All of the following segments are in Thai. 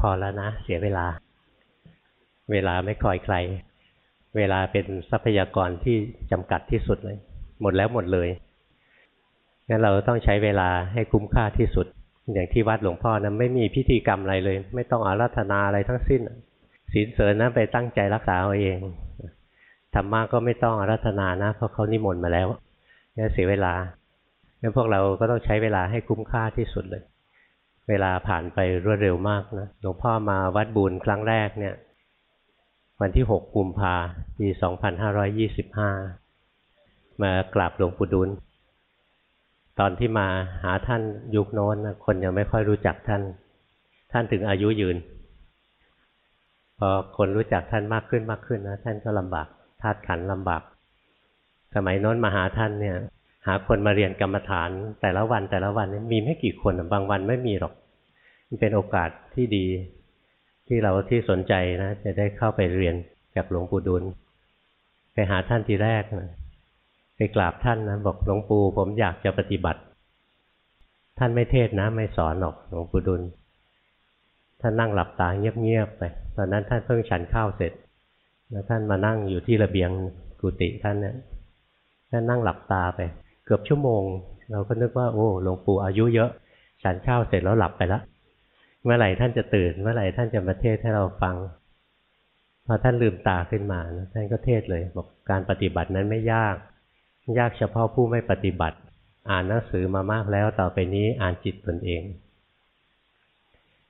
พอแล้วนะ เสียเวลา เวลาไม่คอยใคร เวลาเป็นทรัพยากรที่จำกัดที่สุดเลย หมดแล้วหมดเลยงั้นเราต้องใช้เวลาให้คุ้มค่าที่สุด อย่างที่วัดหลวงพ่อนะไม่มีพิธีกรรมอะไรเลย ไม่ต้องอาราธนาอะไรทั้งสิ้นศีลเสริญนะไปตั้งใจรักษาเอาเองธรรมะก็ไม่ต้องอาราธนานะเพราะเขานิมนต์มาแล้วนี่เสียเวลางั้นพวกเราก็ต้องใช้เวลาให้คุ้มค่าที่สุดเลย เวลาผ่านไปรวดเร็วมากนะหลวงพ่อมาวัดบุญครั้งแรกเนี่ย วันที่หกกุมภาปีสองพันห้าร้อยยี่สิบห้ามากราบหลวงปู่ดุล ตอนที่มาหาท่านยุคโน้นคนยังไม่ค่อยรู้จักท่าน ท่านถึงอายุยืน พอคนรู้จักท่านมากขึ้นมากขึ้นนะท่านก็ลำบากธาตุขันลำบาก สมัยโน้นมาหาท่านเนี่ย หาคนมาเรียนกรรมฐานแต่ละวันแต่ละวันมีไม่กี่คนบางวันไม่มีหรอก มันเป็นโอกาสที่ดี ที่เราที่สนใจนะ จะได้เข้าไปเรียนกับหลวงปู่ดุล ไปหาท่านทีแรกนะไปกราบท่านนะบอกหลวงปู่ผมอยากจะปฏิบัติ ท่านไม่เทศนะ ไม่สอนหรอกหลวงปู่ดุล ท่านนั่งหลับตาเงียบๆไปตอนนั้นท่านเพิ่งฉันข้าวเสร็จ แล้วท่านมานั่งอยู่ที่ระเบียงกุฏิท่านเนี่ยท่านนั่งหลับตาไป เกือบชั่วโมง เราก็นึกว่าโอ้หลวงปู่อายุเยอะฉันข้าวเสร็จแล้วหลับไปแล้วเมื่อไหร่ท่านจะตื่น เมื่อไหร่ท่านจะมาเทศให้เราฟังพอท่านลืมตาขึ้นมาท่านก็เทศเลย บอกการปฏิบัตินั้นไม่ยาก ยากเฉพาะผู้ไม่ปฏิบัติ อ่านหนังสือมามากแล้วต่อไปนี้อ่านจิตตนเอง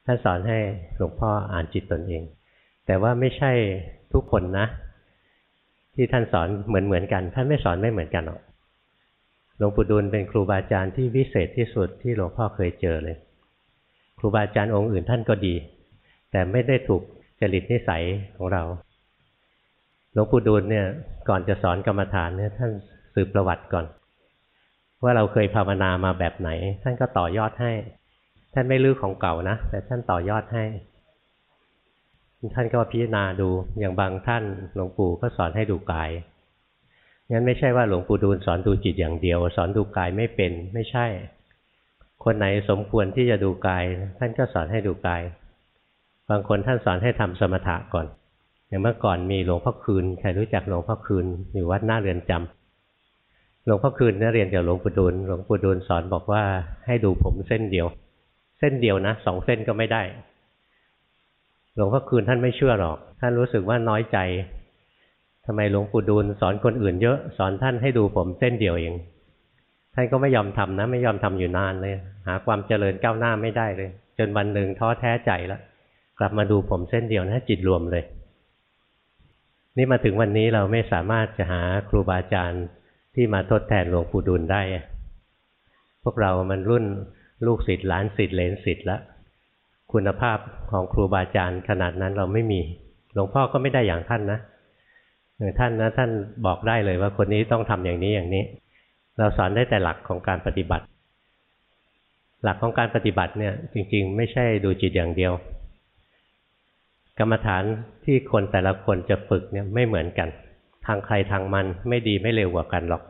ท่านสอนให้หลวงพ่ออ่านจิตตนเอง แต่ว่าไม่ใช่ทุกคนนะ ที่ท่านสอนเหมือนเหมือนกัน ท่านไม่สอนไม่เหมือนกันหรอก หลวงปู่ดูลเป็นครูบาอาจารย์ที่วิเศษที่สุดที่หลวงพ่อเคยเจอเลย ครูบาอาจารย์องค์อื่นท่านก็ดี แต่ไม่ได้ถูกจริตนิสัยของเรา หลวงปู่ดูลเนี่ยก่อนจะสอนกรรมฐานเนี่ยท่านสืบประวัติก่อน ว่าเราเคยภาวนามาแบบไหน ท่านก็ต่อยอดให้ ท่านไม่ลื้อของเก่านะ แต่ท่านต่อยอดให้ ท่านก็พิจารณาดูอย่างบางท่านหลวงปู่ก็สอนให้ดูกาย งั้นไม่ใช่ว่าหลวงปู่ดูลสอนดูจิตอย่างเดียว สอนดูกายไม่เป็นไม่ใช่ คนไหนสมควรที่จะดูกาย ท่านก็สอนให้ดูกาย บางคนท่านสอนให้ทำสมถะก่อน อย่างเมื่อก่อนมีหลวงพ่อคืนใครรู้จักหลวงพ่อคืนอยู่วัดหน้าเรือนจำหลวงพ่อคืนนี่เรียนกับหลวงปู่ดูลหลวงปู่ดูลสอนบอกว่าให้ดูผมเส้นเดียว เส้นเดียวนะสองเส้นก็ไม่ได้ หลวงพ่อคืนท่านไม่เชื่อหรอก ท่านรู้สึกว่าน้อยใจ ทำไมหลวงปู่ดูลสอนคนอื่นเยอะสอนท่านให้ดูผมเส้นเดียวเอง ท่านก็ไม่ยอมทำนะ ไม่ยอมทำอยู่นานเลย หาความเจริญก้าวหน้าไม่ได้เลย จนวันหนึ่งท้อแท้ใจแล้วกลับมาดูผมเส้นเดียวนะจิตรวมเลย นี่มาถึงวันนี้เราไม่สามารถจะหาครูบาอาจารย์ที่มาทดแทนหลวงปู่ดูลได้ พวกเรามันรุ่นลูกศิษย์หลานศิษย์เลนศิษย์แล้วคุณภาพของครูบาอาจารย์ขนาดนั้นเราไม่มี หลวงพ่อก็ไม่ได้อย่างท่านนะ ท่านนะท่านบอกได้เลยว่าคนนี้ต้องทำอย่างนี้อย่างนี้ เราสอนได้แต่หลักของการปฏิบัติ หลักของการปฏิบัติเนี่ย จริง ๆ ไม่ใช่ดูจิตอย่างเดียว กรรมฐานที่คนแต่ละคนจะฝึกเนี่ยไม่เหมือนกัน ทางใครทางมันไม่ดีไม่เร็วกว่ากันหรอก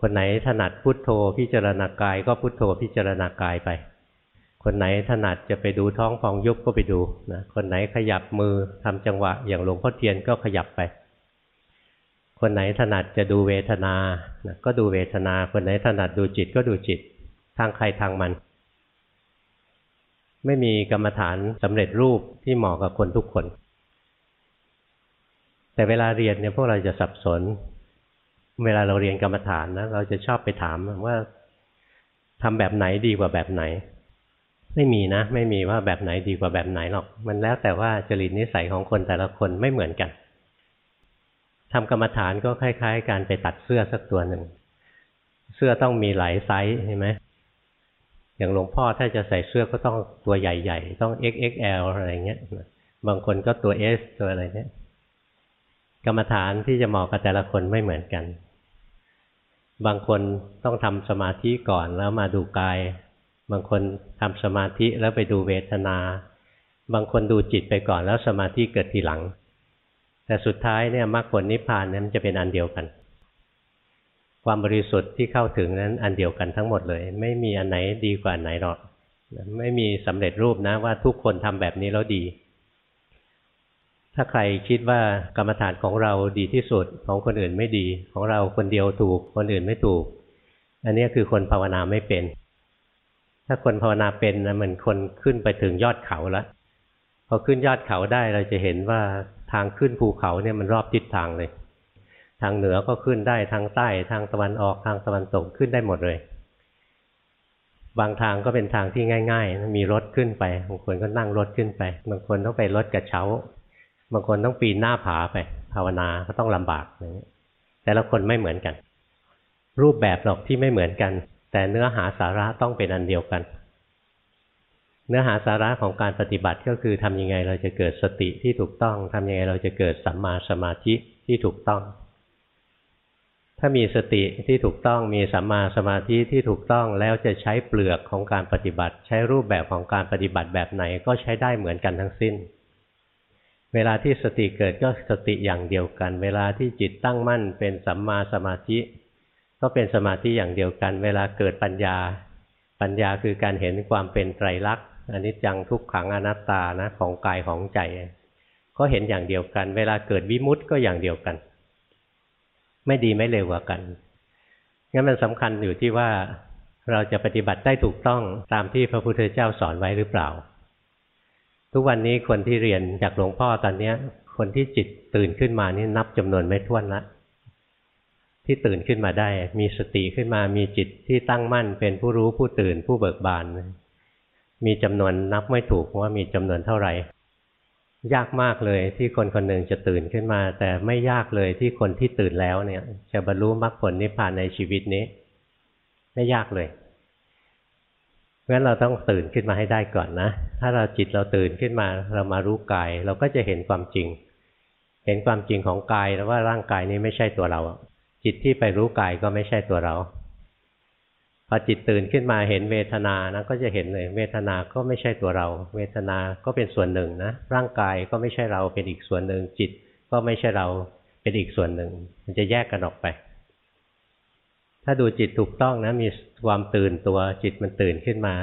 คนไหนถนัดพุทโธพิจารณากายก็พุทโธพิจารณากายไป คนไหนถนัดจะไปดูท้องฟองยุบก็ไปดูนะคนไหนขยับมือทำจังหวะ อย่างหลวงพ่อเทียนก็ขยับไป คนไหนถนัดจะดูเวทนาก็ดูเวทนา คนไหนถนัดดูจิตก็ดูจิต ทางใครทางมัน ไม่มีกรรมฐานสำเร็จรูปที่เหมาะกับคนทุกคน แต่เวลาเรียนเนี่ยพวกเราจะสับสน เวลาเราเรียนกรรมฐานนะเราจะชอบไปถามว่าทำแบบไหนดีกว่าแบบไหน ไม่มีนะ ไม่มีว่าแบบไหนดีกว่าแบบไหนหรอก มันแล้วแต่ว่าจริตนิสัยของคนแต่ละคนไม่เหมือนกันทำกรรมฐานก็คล้าย ๆ การไปตัดเสื้อสักตัวหนึ่ง เสื้อต้องมีหลายไซส์ใช่ไหมอย่างหลวงพ่อถ้าจะใส่เสื้อก็ต้องตัวใหญ่ ๆ ต้อง XXL อะไรเงี้ย บางคนก็ตัว S ตัวอะไรเนี้ย กรรมฐานที่จะเหมาะกับแต่ละคนไม่เหมือนกัน บางคนต้องทำสมาธิก่อนแล้วมาดูกาย บางคนทำสมาธิแล้วไปดูเวทนา บางคนดูจิตไปก่อนแล้วสมาธิเกิดทีหลัง แต่สุดท้ายเนี่ยมรรคผลนิพพานเนี่ยมันจะเป็นอันเดียวกัน ความบริสุทธิ์ที่เข้าถึงนั้นอันเดียวกันทั้งหมดเลย ไม่มีอันไหนดีกว่าอันไหนหรอก ไม่มีสำเร็จรูปนะว่าทุกคนทำแบบนี้แล้วดีถ้าใครคิดว่ากรรมฐานของเราดีที่สุดของคนอื่นไม่ดี ของเราคนเดียวถูกคนอื่นไม่ถูก อันนี้คือคนภาวนาไม่เป็น ถ้าคนภาวนาเป็นนะมันคนขึ้นไปถึงยอดเขาแล้วพอขึ้นยอดเขาได้เราจะเห็นว่าทางขึ้นภูเขาเนี่ยมันรอบทิศทางเลย ทางเหนือก็ขึ้นได้ทางใต้ทางตะวันออกทางตะวันตกขึ้นได้หมดเลย บางทางก็เป็นทางที่ง่าย ๆ มีรถขึ้นไปบางคนก็นั่งรถขึ้นไปบางคนต้องไปรถกระเช้าบางคนต้องปีนหน้าผาไป ภาวนาก็ต้องลำบากอย่างนี้แต่ละคนไม่เหมือนกัน รูปแบบหรอกที่ไม่เหมือนกัน แต่เนื้อหาสาระต้องเป็นอันเดียวกัน เนื้อหาสาระของการปฏิบัติก็คือทำยังไงเราจะเกิดสติที่ถูกต้องทำยังไงเราจะเกิดสัมมาสมาธิที่ถูกต้อง ถ้ามีสติที่ถูกต้องมีสัมมาสมาธิที่ถูกต้องแล้วจะใช้เปลือกของการปฏิบัติ ใช้รูปแบบของการปฏิบัติแบบไหนก็ใช้ได้เหมือนกันทั้งสิ้นเวลาที่สติเกิดก็สติอย่างเดียวกัน เวลาที่จิตตั้งมั่นเป็นสัมมาสมาธิ ก็เป็นสมาธิอย่างเดียวกัน เวลาเกิดปัญญา ปัญญาคือการเห็นความเป็นไตรลักษณ์อนิจจังทุกขังอนัตตานะของกายของใจ ก็เห็นอย่างเดียวกัน เวลาเกิดวิมุตต์ก็อย่างเดียวกัน ไม่ดีไม่เร็วกว่ากันงั้นมันสำคัญอยู่ที่ว่าเราจะปฏิบัติได้ถูกต้องตามที่พระพุทธเจ้าสอนไว้หรือเปล่า ทุกวันนี้คนที่เรียนจากหลวงพ่อตอนนี้คนที่จิตตื่นขึ้นมานี่นับจำนวนไม่ถ้วนละ ที่ตื่นขึ้นมาได้ มีสติขึ้นมามีจิตที่ตั้งมั่น เป็นผู้รู้ผู้ตื่นผู้เบิกบาน มีจำนวนนับไม่ถูกว่ามีจำนวนเท่าไหร่ ยากมากเลยที่คนคนหนึ่งจะตื่นขึ้นมา แต่ไม่ยากเลยที่คนที่ตื่นแล้วเนี่ย จะบรรลุมรรคผลนิพพานในชีวิตนี้ ไม่ยากเลยเพราะฉะนั้นเราต้องตื่นขึ้นมาให้ได้ก่อนนะ ถ้าเราจิตเราตื่นขึ้นมาเรามารู้กาย เราก็จะเห็นความจริง เห็นความจริงของกายแล้วว่าร่างกายนี้ไม่ใช่ตัวเรา จิตที่ไปรู้กายก็ไม่ใช่ตัวเราพอจิตตื่นขึ้นมาเห็นเวทนานะก็จะเห็นเลยเวทนาก็ไม่ใช่ตัวเรา เวทนาก็เป็นส่วนหนึ่งนะร่างกายก็ไม่ใช่เราเป็นอีกส่วนหนึ่ง จิตก็ไม่ใช่เราเป็นอีกส่วนหนึ่ง มันจะแยกกันออกไป ถ้าดูจิตถูกต้องนะมีความตื่นตัวจิตมันตื่นขึ้นมา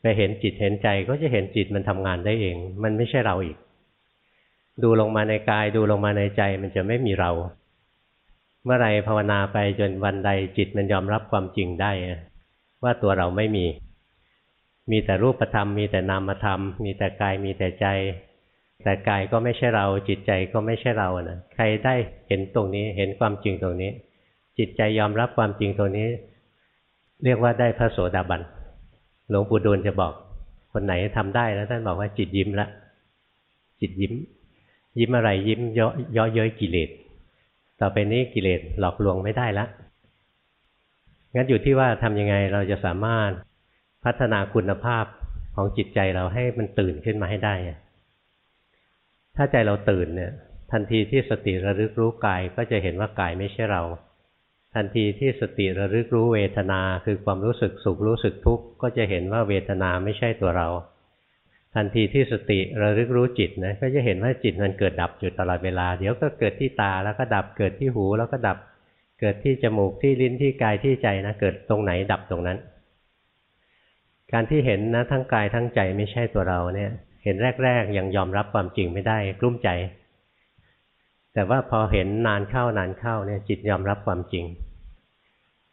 ไปเห็นจิตเห็นใจก็จะเห็นจิตมันทำงานได้เอง มันไม่ใช่เราอีก ดูลงมาในกายดูลงมาในใจมันจะไม่มีเรา เมื่อไรภาวนาไปจนวันใดจิตมันยอมรับความจริงได้ ว่าตัวเราไม่มี มีแต่รูปธรรม มีแต่นามธรรม มีแต่กายมีแต่ใจ แต่กายก็ไม่ใช่เรา จิตใจก็ไม่ใช่เรานะใครได้เห็นตรงนี้เห็นความจริงตรงนี้ จิตใจยอมรับความจริงตรงนี้ เรียกว่าได้พระโสดาบันหลวงปู่ดูลจะบอก คนไหนทำได้แล้วท่านบอกว่าจิตยิ้มละจิตยิ้ม ยิ้มอะไรยิ้มเยาะเย้ยกิเลส ต่อไปนี้กิเลสหลอกลวงไม่ได้ละงั้นอยู่ที่ว่าทำยังไงเราจะสามารถพัฒนาคุณภาพของจิตใจเราให้มันตื่นขึ้นมาให้ได้ ถ้าใจเราตื่นเนี่ย ทันทีที่สติระลึกรู้กายก็จะเห็นว่ากายไม่ใช่เรา ทันทีที่สติระลึกรู้เวทนาคือความรู้สึกสุขรู้สึกทุกข์ก็จะเห็นว่าเวทนาไม่ใช่ตัวเรา ทันทีที่สติระลึกรู้จิตนะก็จะเห็นว่าจิตมันเกิดดับอยู่ตลอดเวลา เดี๋ยวก็เกิดที่ตาแล้วก็ดับเกิดที่หูแล้วก็ดับเกิดที่จมูกที่ลิ้นที่กายที่ใจนะเกิดตรงไหนดับตรงนั้น การที่เห็นนะทั้งกายทั้งใจไม่ใช่ตัวเราเนี่ย เห็นแรกๆยังยอมรับความจริงไม่ได้กลุ้มใจ แต่ว่าพอเห็นนานเข้านานเข้าเนี่ย จิตยอมรับความจริง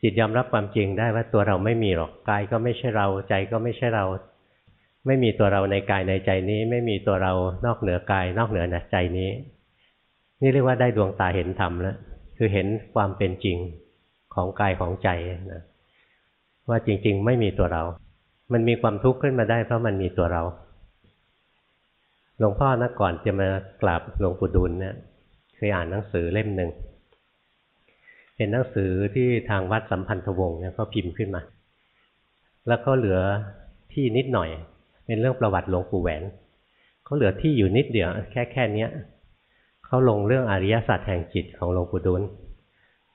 จิตยอมรับความจริงได้ว่าตัวเราไม่มีหรอกกายก็ไม่ใช่เรา ใจก็ไม่ใช่เรา ไม่มีตัวเราในกายในใจนี้ ไม่มีตัวเรานอกเหนือกาย นอกเหนือใจนี้ นี่เรียกว่าได้ดวงตาเห็นธรรมแล้วคือเห็นความเป็นจริงของกายของใจนะว่าจริง ๆ ไม่มีตัวเรา มันมีความทุกข์ขึ้นมาได้เพราะมันมีตัวเรา หลวงพ่อนะก่อนจะมากราบหลวงปู่ดุลเนี่ยเคยอ่านหนังสือเล่มหนึ่งเป็นหนังสือที่ทางวัดสัมพันธวงศ์เนี่ยเขาพิมพ์ขึ้นมา แล้วก็เหลือที่นิดหน่อย เป็นเรื่องประวัติหลวงปู่แหวนเขาเหลือที่อยู่นิดเดียวแค่แค่นี้เขาลงเรื่องอริยสัจแห่งจิตของหลวงปู่ดุล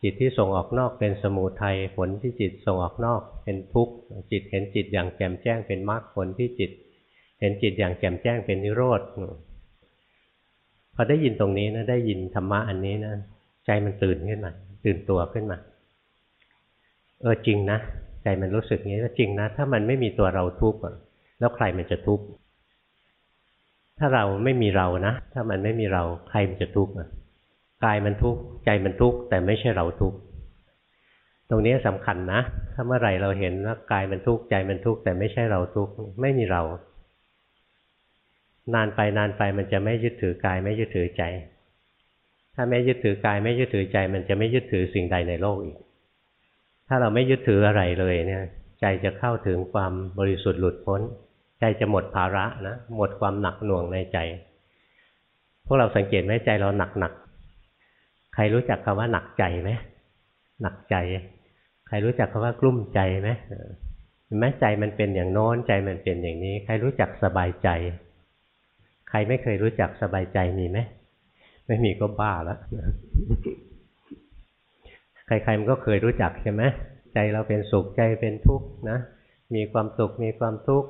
จิตที่ส่งออกนอกเป็นสมุทัยผลที่จิตส่งออกนอก เป็นทุกข์จิตเห็นจิตอย่างแจ่มแจ้งเป็นมรรคผลที่จิต เห็นจิตอย่างแจ่มแจ้งเป็นนิโรธพอได้ยินตรงนี้นะได้ยินธรรมะอันนี้นะใจมันตื่นขึ้นมาตื่นตัวขึ้นมา เออจริงนะ ใจมันรู้สึกงี้ว่าจริงนะ ถ้ามันไม่มีตัวเราทุกข์ แล้วใครมันจะทุกข์ถ้าเราไม่มีเรานะ ถ้ามันไม่มีเราใครมันจะทุกข์กายมันทุกข์ใจมันทุกข์แต่ไม่ใช่เราทุกข์ตรงนี้สำคัญนะถ้าเมื่อไหร่เราเห็นว่ากายมันทุกข์ใจมันทุกข์แต่ไม่ใช่เราทุกข์ไม่มีเรา นานไปนานไปมันจะไม่ยึดถือกายไม่ยึดถือใจ ถ้าไม่ยึดถือกายไม่ยึดถือใจ มันจะไม่ยึดถือสิ่งใดในโลกอีก ถ้าเราไม่ยึดถืออะไรเลยเนี่ย ใจจะเข้าถึงความบริสุทธิ์หลุดพ้น ใจจะหมดภาระนะหมดความหนักหน่วงในใจ พวกเราสังเกตไหมใจเราหนักหนักใครรู้จักคำว่าหนักใจไหมหนักใจ ใครรู้จักคำว่ากลุ้มใจไหมเห็นไหมใจมันเป็นอย่างโน้นใจมันเป็นอย่างนี้ ใครรู้จักสบายใจ ใครไม่เคยรู้จักสบายใจมีไหมไม่มีก็บ้าแล้วใครๆมันก็เคยรู้จักใช่ไหมใจเราเป็นสุขใจเป็นทุกข์นะมีความสุขมีความทุกข์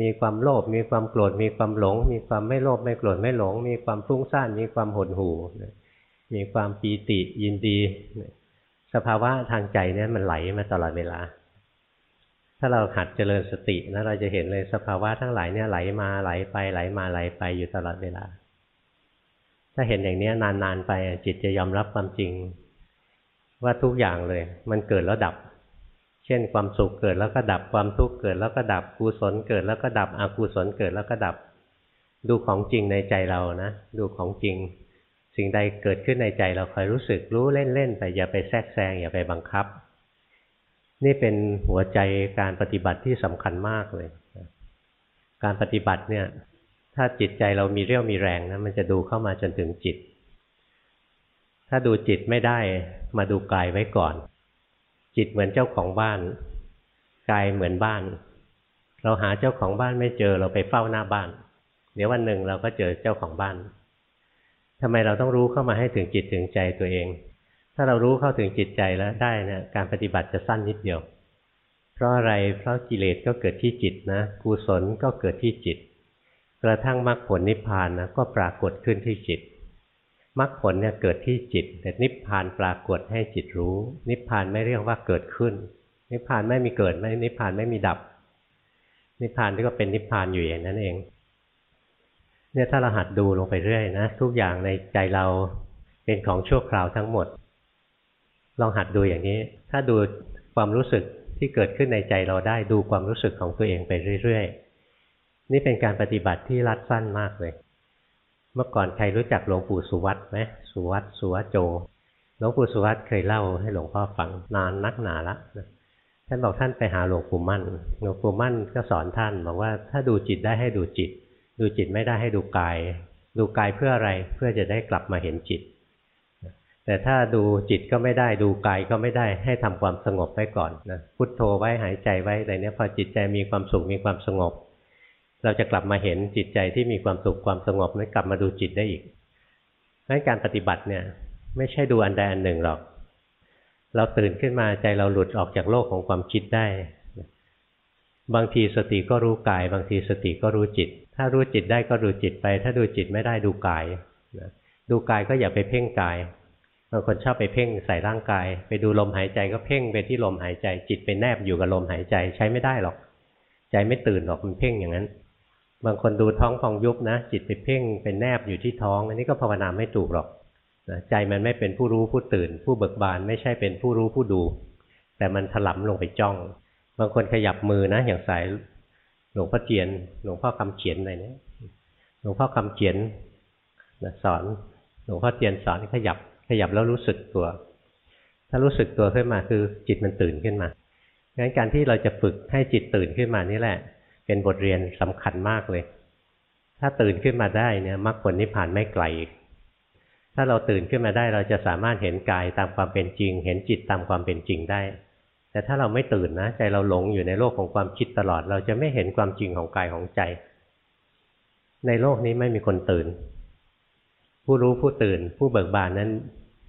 มีความโลภมีความโกรธมีความหลง มีความไม่โลภไม่โกรธไม่หลง มีความฟุ้งซ่านมีความหดหู่มีความปีติยินดี สภาวะทางใจเนี่ยมันไหลมาตลอดเวลา ถ้าเราหัดเจริญสตินะเราจะเห็นเลยสภาวะทั้งหลายเนี่ยไหลมาไหลไปไหลมาไหลไปอยู่ตลอดเวลา ถ้าเห็นอย่างนี้นานๆไปจิตจะยอมรับความจริง ว่าทุกอย่างเลย มันเกิดแล้วดับ เช่นความสุขเกิดแล้วก็ดับความทุกข์เกิดแล้วก็ดับกุศลเกิดแล้วก็ดับอกุศลเกิดแล้วก็ดับ ดูของจริงในใจเรานะ ดูของจริง สิ่งใดเกิดขึ้นในใจเราคอยรู้สึกรู้เล่นๆไปอย่าไปแทรกแซงอย่าไปบังคับ นี่เป็นหัวใจการปฏิบัติที่สำคัญมากเลย การปฏิบัติเนี่ย ถ้าจิตใจเรามีเรี่ยวมีแรงนะมันจะดูเข้ามาจนถึงจิต ถ้าดูจิตไม่ได้มาดูกายไว้ก่อน จิตเหมือนเจ้าของบ้านกายเหมือนบ้าน เราหาเจ้าของบ้านไม่เจอเราไปเฝ้าหน้าบ้าน เดี๋ยววันหนึ่งเราก็เจอเจ้าของบ้านทำไมเราต้องรู้เข้ามาให้ถึงจิตถึงใจตัวเอง ถ้าเรารู้เข้าถึงจิตใจแล้วได้นะการปฏิบัติจะสั้นนิดเดียว เพราะอะไรเพราะกิเลสก็เกิดที่จิตนะกุศลก็เกิดที่จิต กระทั่งมรรคผลนิพพานนะก็ปรากฏขึ้นที่จิต มรรคผลเนี่ยเกิดที่จิต แต่นิพพานปรากฏให้จิตรู้ นิพพานไม่เรียกว่าเกิดขึ้น นิพพานไม่มีเกิดไม่นิพพานไม่มีดับ นิพพานที่ก็เป็นนิพพานอยู่อย่างนั้นเองเนี่ยถ้าเราหัดดูลงไปเรื่อยนะทุกอย่างในใจเราเป็นของชั่วคราวทั้งหมด ลองหัดดูอย่างนี้ ถ้าดูความรู้สึกที่เกิดขึ้นในใจเราได้ดูความรู้สึกของตัวเองไปเรื่อย ๆ นี่เป็นการปฏิบัติที่รัดสั้นมากเลย เมื่อก่อนใครรู้จักหลวงปู่สุวัตไหมสุวัตสุวัตโจหลวงปู่สุวัตเคยเล่าให้หลวงพ่อฟังนานนักหนาละท่านบอกท่านไปหาหลวงปู่มั่น หลวงปู่มั่นก็สอนท่านบอกว่าถ้าดูจิตได้ให้ดูจิต ดูจิตไม่ได้ให้ดูกาย ดูกายเพื่ออะไรเพื่อจะได้กลับมาเห็นจิต แต่ถ้าดูจิตก็ไม่ได้ดูกายก็ไม่ได้ให้ทำความสงบไว้ก่อนนะพุทโธไว้หายใจไว้อะไรเนี้ยพอจิตใจมีความสุขมีความสงบ เราจะกลับมาเห็นจิตใจที่มีความสุขความสงบนั้นกลับมาดูจิตได้อีกเพราะการปฏิบัติเนี่ย ไม่ใช่ดูอันใดอันหนึ่งหรอก เราตื่นขึ้นมาใจเราหลุดออกจากโลกของความคิดได้ บางทีสติก็รู้กาย บางทีสติก็รู้จิต ถ้ารู้จิตได้ก็ดูจิตไป ถ้าดูจิตไม่ได้ดูกายดูกายก็อย่าไปเพ่งกายบางคนชอบไปเพ่งใส่ร่างกาย ไปดูลมหายใจก็เพ่งไปที่ลมหายใจ จิตไปแนบอยู่กับลมหายใจใช้ไม่ได้หรอก ใจไม่ตื่นหรอกมันเพ่งอย่างนั้น บางคนดูท้องพองยุบนะ จิตไปเพ่งเป็นแนบอยู่ที่ท้อง อันนี้ก็ภาวนาไม่ถูกหรอกใจมันไม่เป็นผู้รู้ผู้ตื่น ผู้เบิกบานไม่ใช่เป็นผู้รู้ผู้ดู แต่มันถลำลงไปจ้อง บางคนขยับมือนะ อย่างสายหลวงพ่อเจียน หลวงพ่อคำเขียนอะไรเนี่ยหลวงพ่อคำเขียนสอนหลวงพ่อเจียนสอนขยับขยับแล้วรู้สึกตัว ถ้ารู้สึกตัวขึ้นมาคือจิตมันตื่นขึ้นมางั้นการที่เราจะฝึกให้จิตตื่นขึ้นมานี่แหละ เป็นบทเรียนสำคัญมากเลย ถ้าตื่นขึ้นมาได้เนี่ยมรรคผลนิพพานไม่ไกล ถ้าเราตื่นขึ้นมาได้เราจะสามารถเห็นกายตามความเป็นจริง เห็นจิตตามความเป็นจริงได้ แต่ถ้าเราไม่ตื่นนะ ใจเราหลงอยู่ในโลกของความคิดตลอด เราจะไม่เห็นความจริงของกายของใจ ในโลกนี้ไม่มีคนตื่น ผู้รู้ผู้ตื่น ผู้เบิกบานนั้น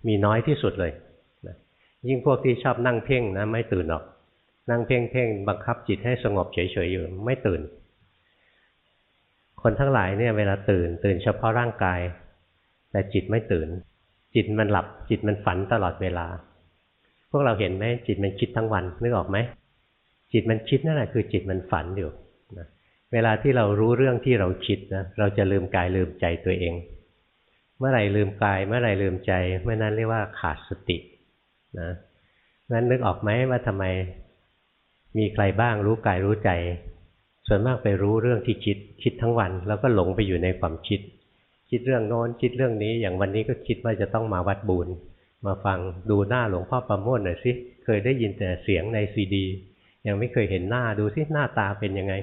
มีน้อยที่สุดเลยยิ่งพวกที่ชอบนั่งเพ่งนะไม่ตื่นหรอก นั่งเพ่งเพ่งบังคับจิตให้สงบเฉยๆอยู่ไม่ตื่น คนทั้งหลายเนี่ยเวลาตื่น ตื่นเฉพาะร่างกาย แต่จิตไม่ตื่น จิตมันหลับจิตมันฝันตลอดเวลา พวกเราเห็นไหมจิตมันคิดทั้งวันนึกออกไหมจิตมันคิดนั่นแหละคือจิตมันฝันอยู่นะเวลาที่เรารู้เรื่องที่เราคิดนะเราจะลืมกายลืมใจตัวเอง เมื่อไหร่ลืมกาย เมื่อไหร่ลืมใจ เมื่อนั้นเรียกว่าขาดสตินะนั้นนึกออกไหมว่าทำไม มีใครบ้างรู้กายรู้ใจ ส่วนมากไปรู้เรื่องที่คิดคิดทั้งวัน แล้วก็หลงไปอยู่ในความคิด คิดเรื่องโน้นคิดเรื่องนี้ อย่างวันนี้ก็คิดว่าจะต้องมาวัดบุญมาฟังดูหน้าหลวงพ่อประโมทหน่อยสิเคยได้ยินแต่เสียงในซีดี ยังไม่เคยเห็นหน้าดูสิหน้าตาเป็นยังไง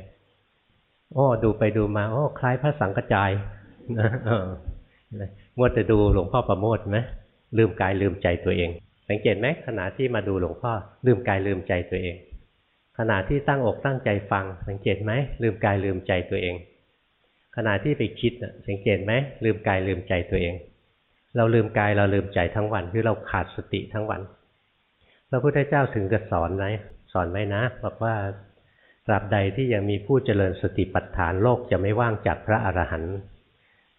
อ้ดูไปดูมาอ้คล้ายพระสังกจายมัวแต่ดูหลวงพ่อประโมทไหมลืมกายลืมใจตัวเอง สังเกตไหมขณะที่มาดูหลวงพ่อลืมกายลืมใจตัวเอง ขณะที่ตั้งอกตั้งใจฟัง สังเกตไหมลืมกายลืมใจตัวเอง ขณะที่ไปคิดสังเกตไหมลืมกายลืมใจตัวเอง เราลืมกายเราลืมใจทั้งวันคือเราขาดสติทั้งวันพระพุทธเจ้าถึงจะสอนไหมสอนไว้นะบอกว่าตราบใดที่ยังมีผู้เจริญสติปัฏฐานโลกจะไม่ว่างจากพระอรหันต์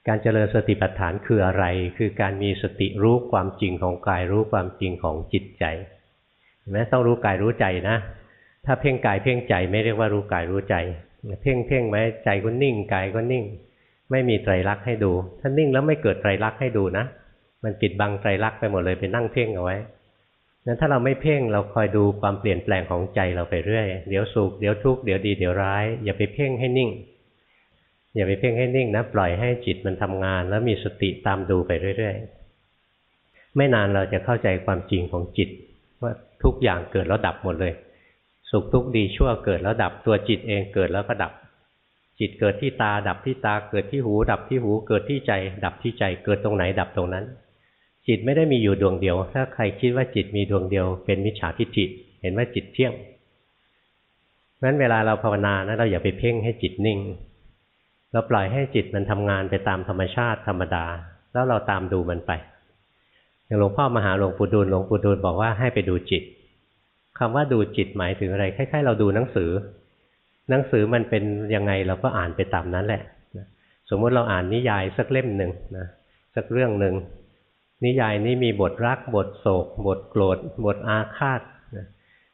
การเจริญสติปัฏฐานคืออะไร คือการมีสติรู้ความจริงของกายรู้ความจริงของจิตใจเห็นไหมต้องรู้กายรู้ใจนะ ถ้าเพ่งกายเพ่งใจไม่เรียกว่ารู้กายรู้ใจ เพ่งเพ่งไว้ใจก็นิ่งกายก็นิ่ง ไม่มีไตรลักษณ์ให้ดู ถ้านิ่งแล้วไม่เกิดไตรลักษณ์ให้ดูนะ มันปิดบังไตรลักษณ์ไปหมดเลยไปนั่งเพ่งเอาไว้นั้นถ้าเราไม่เพ่งเราคอยดูความเปลี่ยนแปลงของใจเราไปเรื่อย เดี๋ยวสุขเดี๋ยวทุกข์เดี๋ยวดีเดี๋ยวร้าย อย่าไปเพ่งให้นิ่ง อย่าไปเพ่งให้นิ่งนะ ปล่อยให้จิตมันทำงาน แล้วมีสติตามดูไปเรื่อยๆ ไม่นานเราจะเข้าใจความจริงของจิต ว่าทุกอย่างเกิดแล้วดับหมดเลย สุขทุกข์ดีชั่วเกิดแล้วดับตัวจิตเองเกิดแล้วก็ดับ จิตเกิดที่ตา ดับที่ตาเกิดที่หู ดับที่หูเกิดที่ใจ ดับที่ใจเกิดตรงไหนดับตรงนั้น จิตไม่ได้มีอยู่ดวงเดียว ถ้าใครคิดว่าจิตมีดวงเดียว เป็นมิจฉาทิฏฐิเห็นว่าจิตเที่ยงนั้นเวลาเราภาวนานะเราอย่าไปเพ่งให้จิตนิ่ง เราปล่อยให้จิตมันทำงานไปตามธรรมชาติธรรมดา แล้วเราตามดูมันไปอย่างหลวงพ่อมหาหลวงปู่ดูลหลวงปู่ดูลบอกว่าให้ไปดูจิต คำว่าดูจิตหมายถึงอะไรคล้ายๆ เราดูหนังสือ หนังสือมันเป็นยังไงเราก็อ่านไปตามนั้นแหละสมมติเราอ่านนิยายสักเล่มหนึ่งนะสักเรื่องหนึ่งนิยายนี้มีบทรัก บทโศก บทโกรธ บทอาฆาต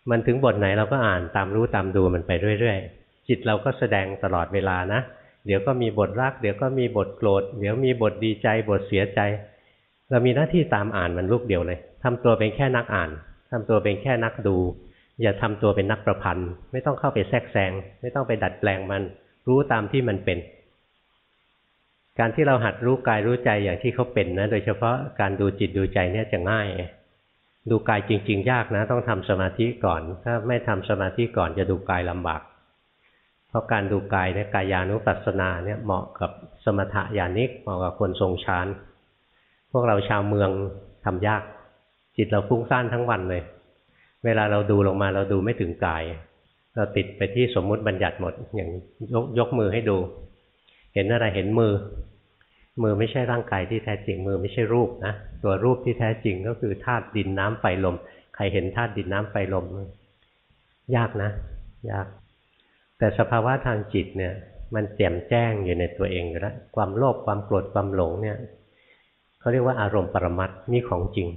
มันถึงบทไหนเราก็อ่านตามรู้ตามดูมันไปเรื่อยๆ จิตเราก็แสดงตลอดเวลานะ เดี๋ยวก็มีบทรัก เดี๋ยวก็มีบทโกรธ เดี๋ยวมีบทดีใจ บทเสียใจ เรามีหน้าที่ตามอ่านมันลูกเดียวเลยทำตัวเป็นแค่นักอ่าน ทำตัวเป็นแค่นักดู อย่าทำตัวเป็นนักประพันธ์ ไม่ต้องเข้าไปแทรกแซงไม่ต้องไปดัดแปลงมัน รู้ตามที่มันเป็น การที่เราหัดรู้กายรู้ใจอย่างที่เขาเป็นนะ โดยเฉพาะการดูจิตดูใจเนี่ยจะง่าย ดูกายจริง ๆ ยากนะ ต้องทำสมาธิก่อน ถ้าไม่ทำสมาธิก่อนจะดูกายลำบากเพราะการดูกายเนี่ยกายานุปัสสนาเนี่ยเหมาะกับสมถะญาณิกเหมาะกับคนทรงฌานพวกเราชาวเมืองทำยาก จิตเราฟุ้งซ่านทั้งวันเลย เวลาเราดูลงมาเราดูไม่ถึงกาย เราติดไปที่สมมุติบัญญัติหมด อย่างยกยกมือให้ดู เห็นอะไรเห็นมือ มือไม่ใช่ร่างกายที่แท้จริงมือไม่ใช่รูปนะตัวรูปที่แท้จริงก็คือธาตุดินน้ำไฟลม ใครเห็นธาตุดินน้ำไฟลม ยากนะ ยาก แต่สภาวะทางจิตเนี่ย มันแจ่มแจ้งอยู่ในตัวเองอยู่แล้วความโลภความโกรธความหลงเนี่ยเขาเรียกว่าอารมณ์ปรมัตนี่ของจริง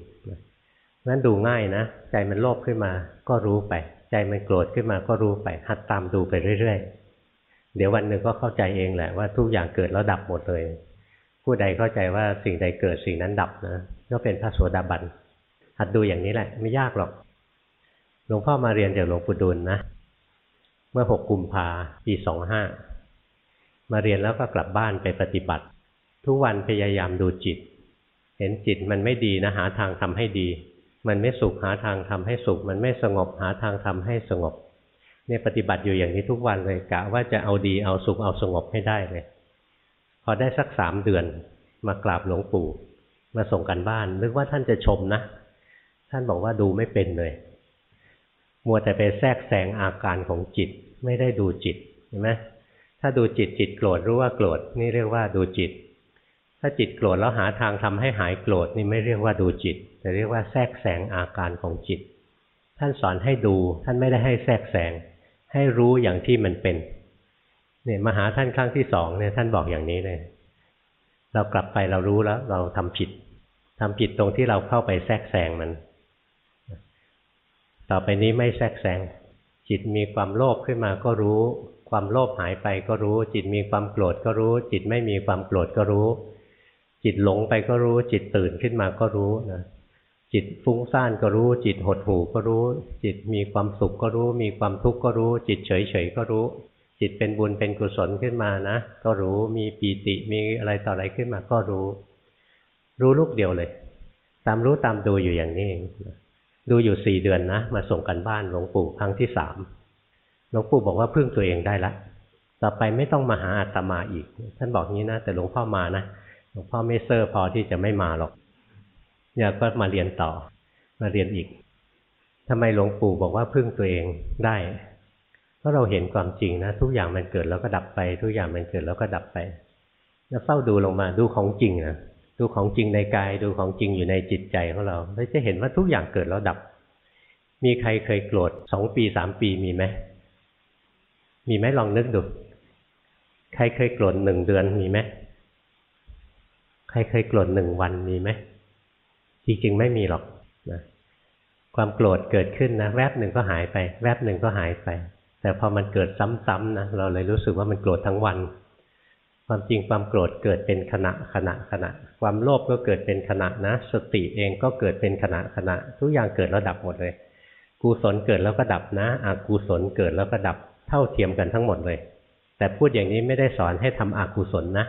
นั้นดูง่ายนะ ใจมันโลภขึ้นมาก็รู้ไป ใจมันโกรธขึ้นมาก็รู้ไป หัดตามดูไปเรื่อยๆ เดี๋ยววันหนึ่งก็เข้าใจเองแหละว่าทุกอย่างเกิดแล้วดับหมดเลย ผู้ใดเข้าใจว่าสิ่งใดเกิดสิ่งนั้นดับนะก็เป็นพระโสดาบันหัดดูอย่างนี้แหละ ไม่ยากหรอก หลวงพ่อมาเรียนจากหลวงปู่ดุลนะ เมื่อหกกุมภาปีสองห้ามาเรียนแล้วก็กลับบ้านไปปฏิบัติ ทุกวันพยายามดูจิต เห็นจิตมันไม่ดีนะหาทางทำให้ดี มันไม่สุขหาทางทำให้สุข มันไม่สงบหาทางทำให้สงบเนี่ยปฏิบัติอยู่อย่างนี้ทุกวันเลยกะว่าจะเอาดีเอาสุขเอาสงบให้ได้เลย พอได้สักสามเดือนมากราบหลวงปู่ มาส่งกันบ้าน นึกว่าท่านจะชมนะ ท่านบอกว่าดูไม่เป็นเลย มัวแต่ไปแทรกแซงอาการของจิต ไม่ได้ดูจิตเห็นไหมถ้าดูจิตจิตโกรธรู้ว่าโกรธนี่เรียกว่าดูจิต ถ้าจิตโกรธแล้วหาทางทำให้หายโกรธนี่ไม่เรียกว่าดูจิต แต่เรียกว่าแทรกแซงอาการของจิต ท่านสอนให้ดูท่านไม่ได้ให้แทรกแซงให้รู้อย่างที่มันเป็นเนี่ยมาหาท่านครั้งที่สองเนี่ยท่านบอกอย่างนี้เลย เรากลับไปเรารู้แล้ว เราทำผิดทำผิดตรงที่เราเข้าไปแทรกแซงมัน ต่อไปนี้ไม่แทรกแซงจิตมีความโลภขึ้นมาก็รู้ ความโลภหายไปก็รู้ จิตมีความโกรธก็รู้ จิตไม่มีความโกรธก็รู้ จิตหลงไปก็รู้ จิตตื่นขึ้นมาก็รู้นะจิตฟุ้งซ่านก็รู้ จิตหดหู่ก็รู้ จิตมีความสุขก็รู้ มีความทุกข์ก็รู้ จิตเฉยเฉยก็รู้ จิตเป็นบุญเป็นกุศลขึ้นมานะ ก็รู้มีปีติมีอะไรต่ออะไรขึ้นมาก็รู้ รู้ลูกเดียวเลย ตามรู้ตามดูอยู่อย่างนี้เองดูอยู่สี่เดือนนะมาส่งกันบ้านหลวงปู่ครั้งที่สามหลวงปู่บอกว่าพึ่งตัวเองได้ละต่อไปไม่ต้องมาหาอาตมาอีก ท่านบอกงี้นะแต่หลวงพ่อมานะ หลวงพ่อไม่เซอร์พอที่จะไม่มาหรอกเนี่ยก็มาเรียนต่อ มาเรียนอีกทำไมหลวงปู่บอกว่าพึ่งตัวเองได้เพราะเราเห็นความจริงนะทุกอย่างมันเกิดแล้วก็ดับไป ทุกอย่างมันเกิดแล้วก็ดับไป แล้วเฝ้าดูลงมาดูของจริงนะดูของจริงในกายดูของจริงอยู่ในจิตใจของเราเราจะเห็นว่าทุกอย่างเกิดแล้วดับ มีใครเคยโกรธสองปีสามปีมีไหมมีไหมลองนึกดู ใครเคยโกรธหนึ่งเดือนมีไหม ใครเคยโกรธหนึ่งวันมีไหมจริงๆไม่มีหรอกนะความโกรธเกิดขึ้นนะแวบหนึ่งก็หายไป แวบหนึ่งก็หายไป แต่พอมันเกิดซ้ำๆนะเราเลยรู้สึกว่ามันโกรธทั้งวัน ความจริงความโกรธเกิดเป็นขณะขณะขณะ ความโลภก็เกิดเป็นขณะนะ สติเองก็เกิดเป็นขณะขณะ ทุกอย่างเกิดแล้วดับหมดเลยกุศลเกิดแล้วก็ดับนะอกุศลเกิดแล้วก็ดับเท่าเทียมกันทั้งหมดเลย แต่พูดอย่างนี้ไม่ได้สอนให้ทำอกุศลนะ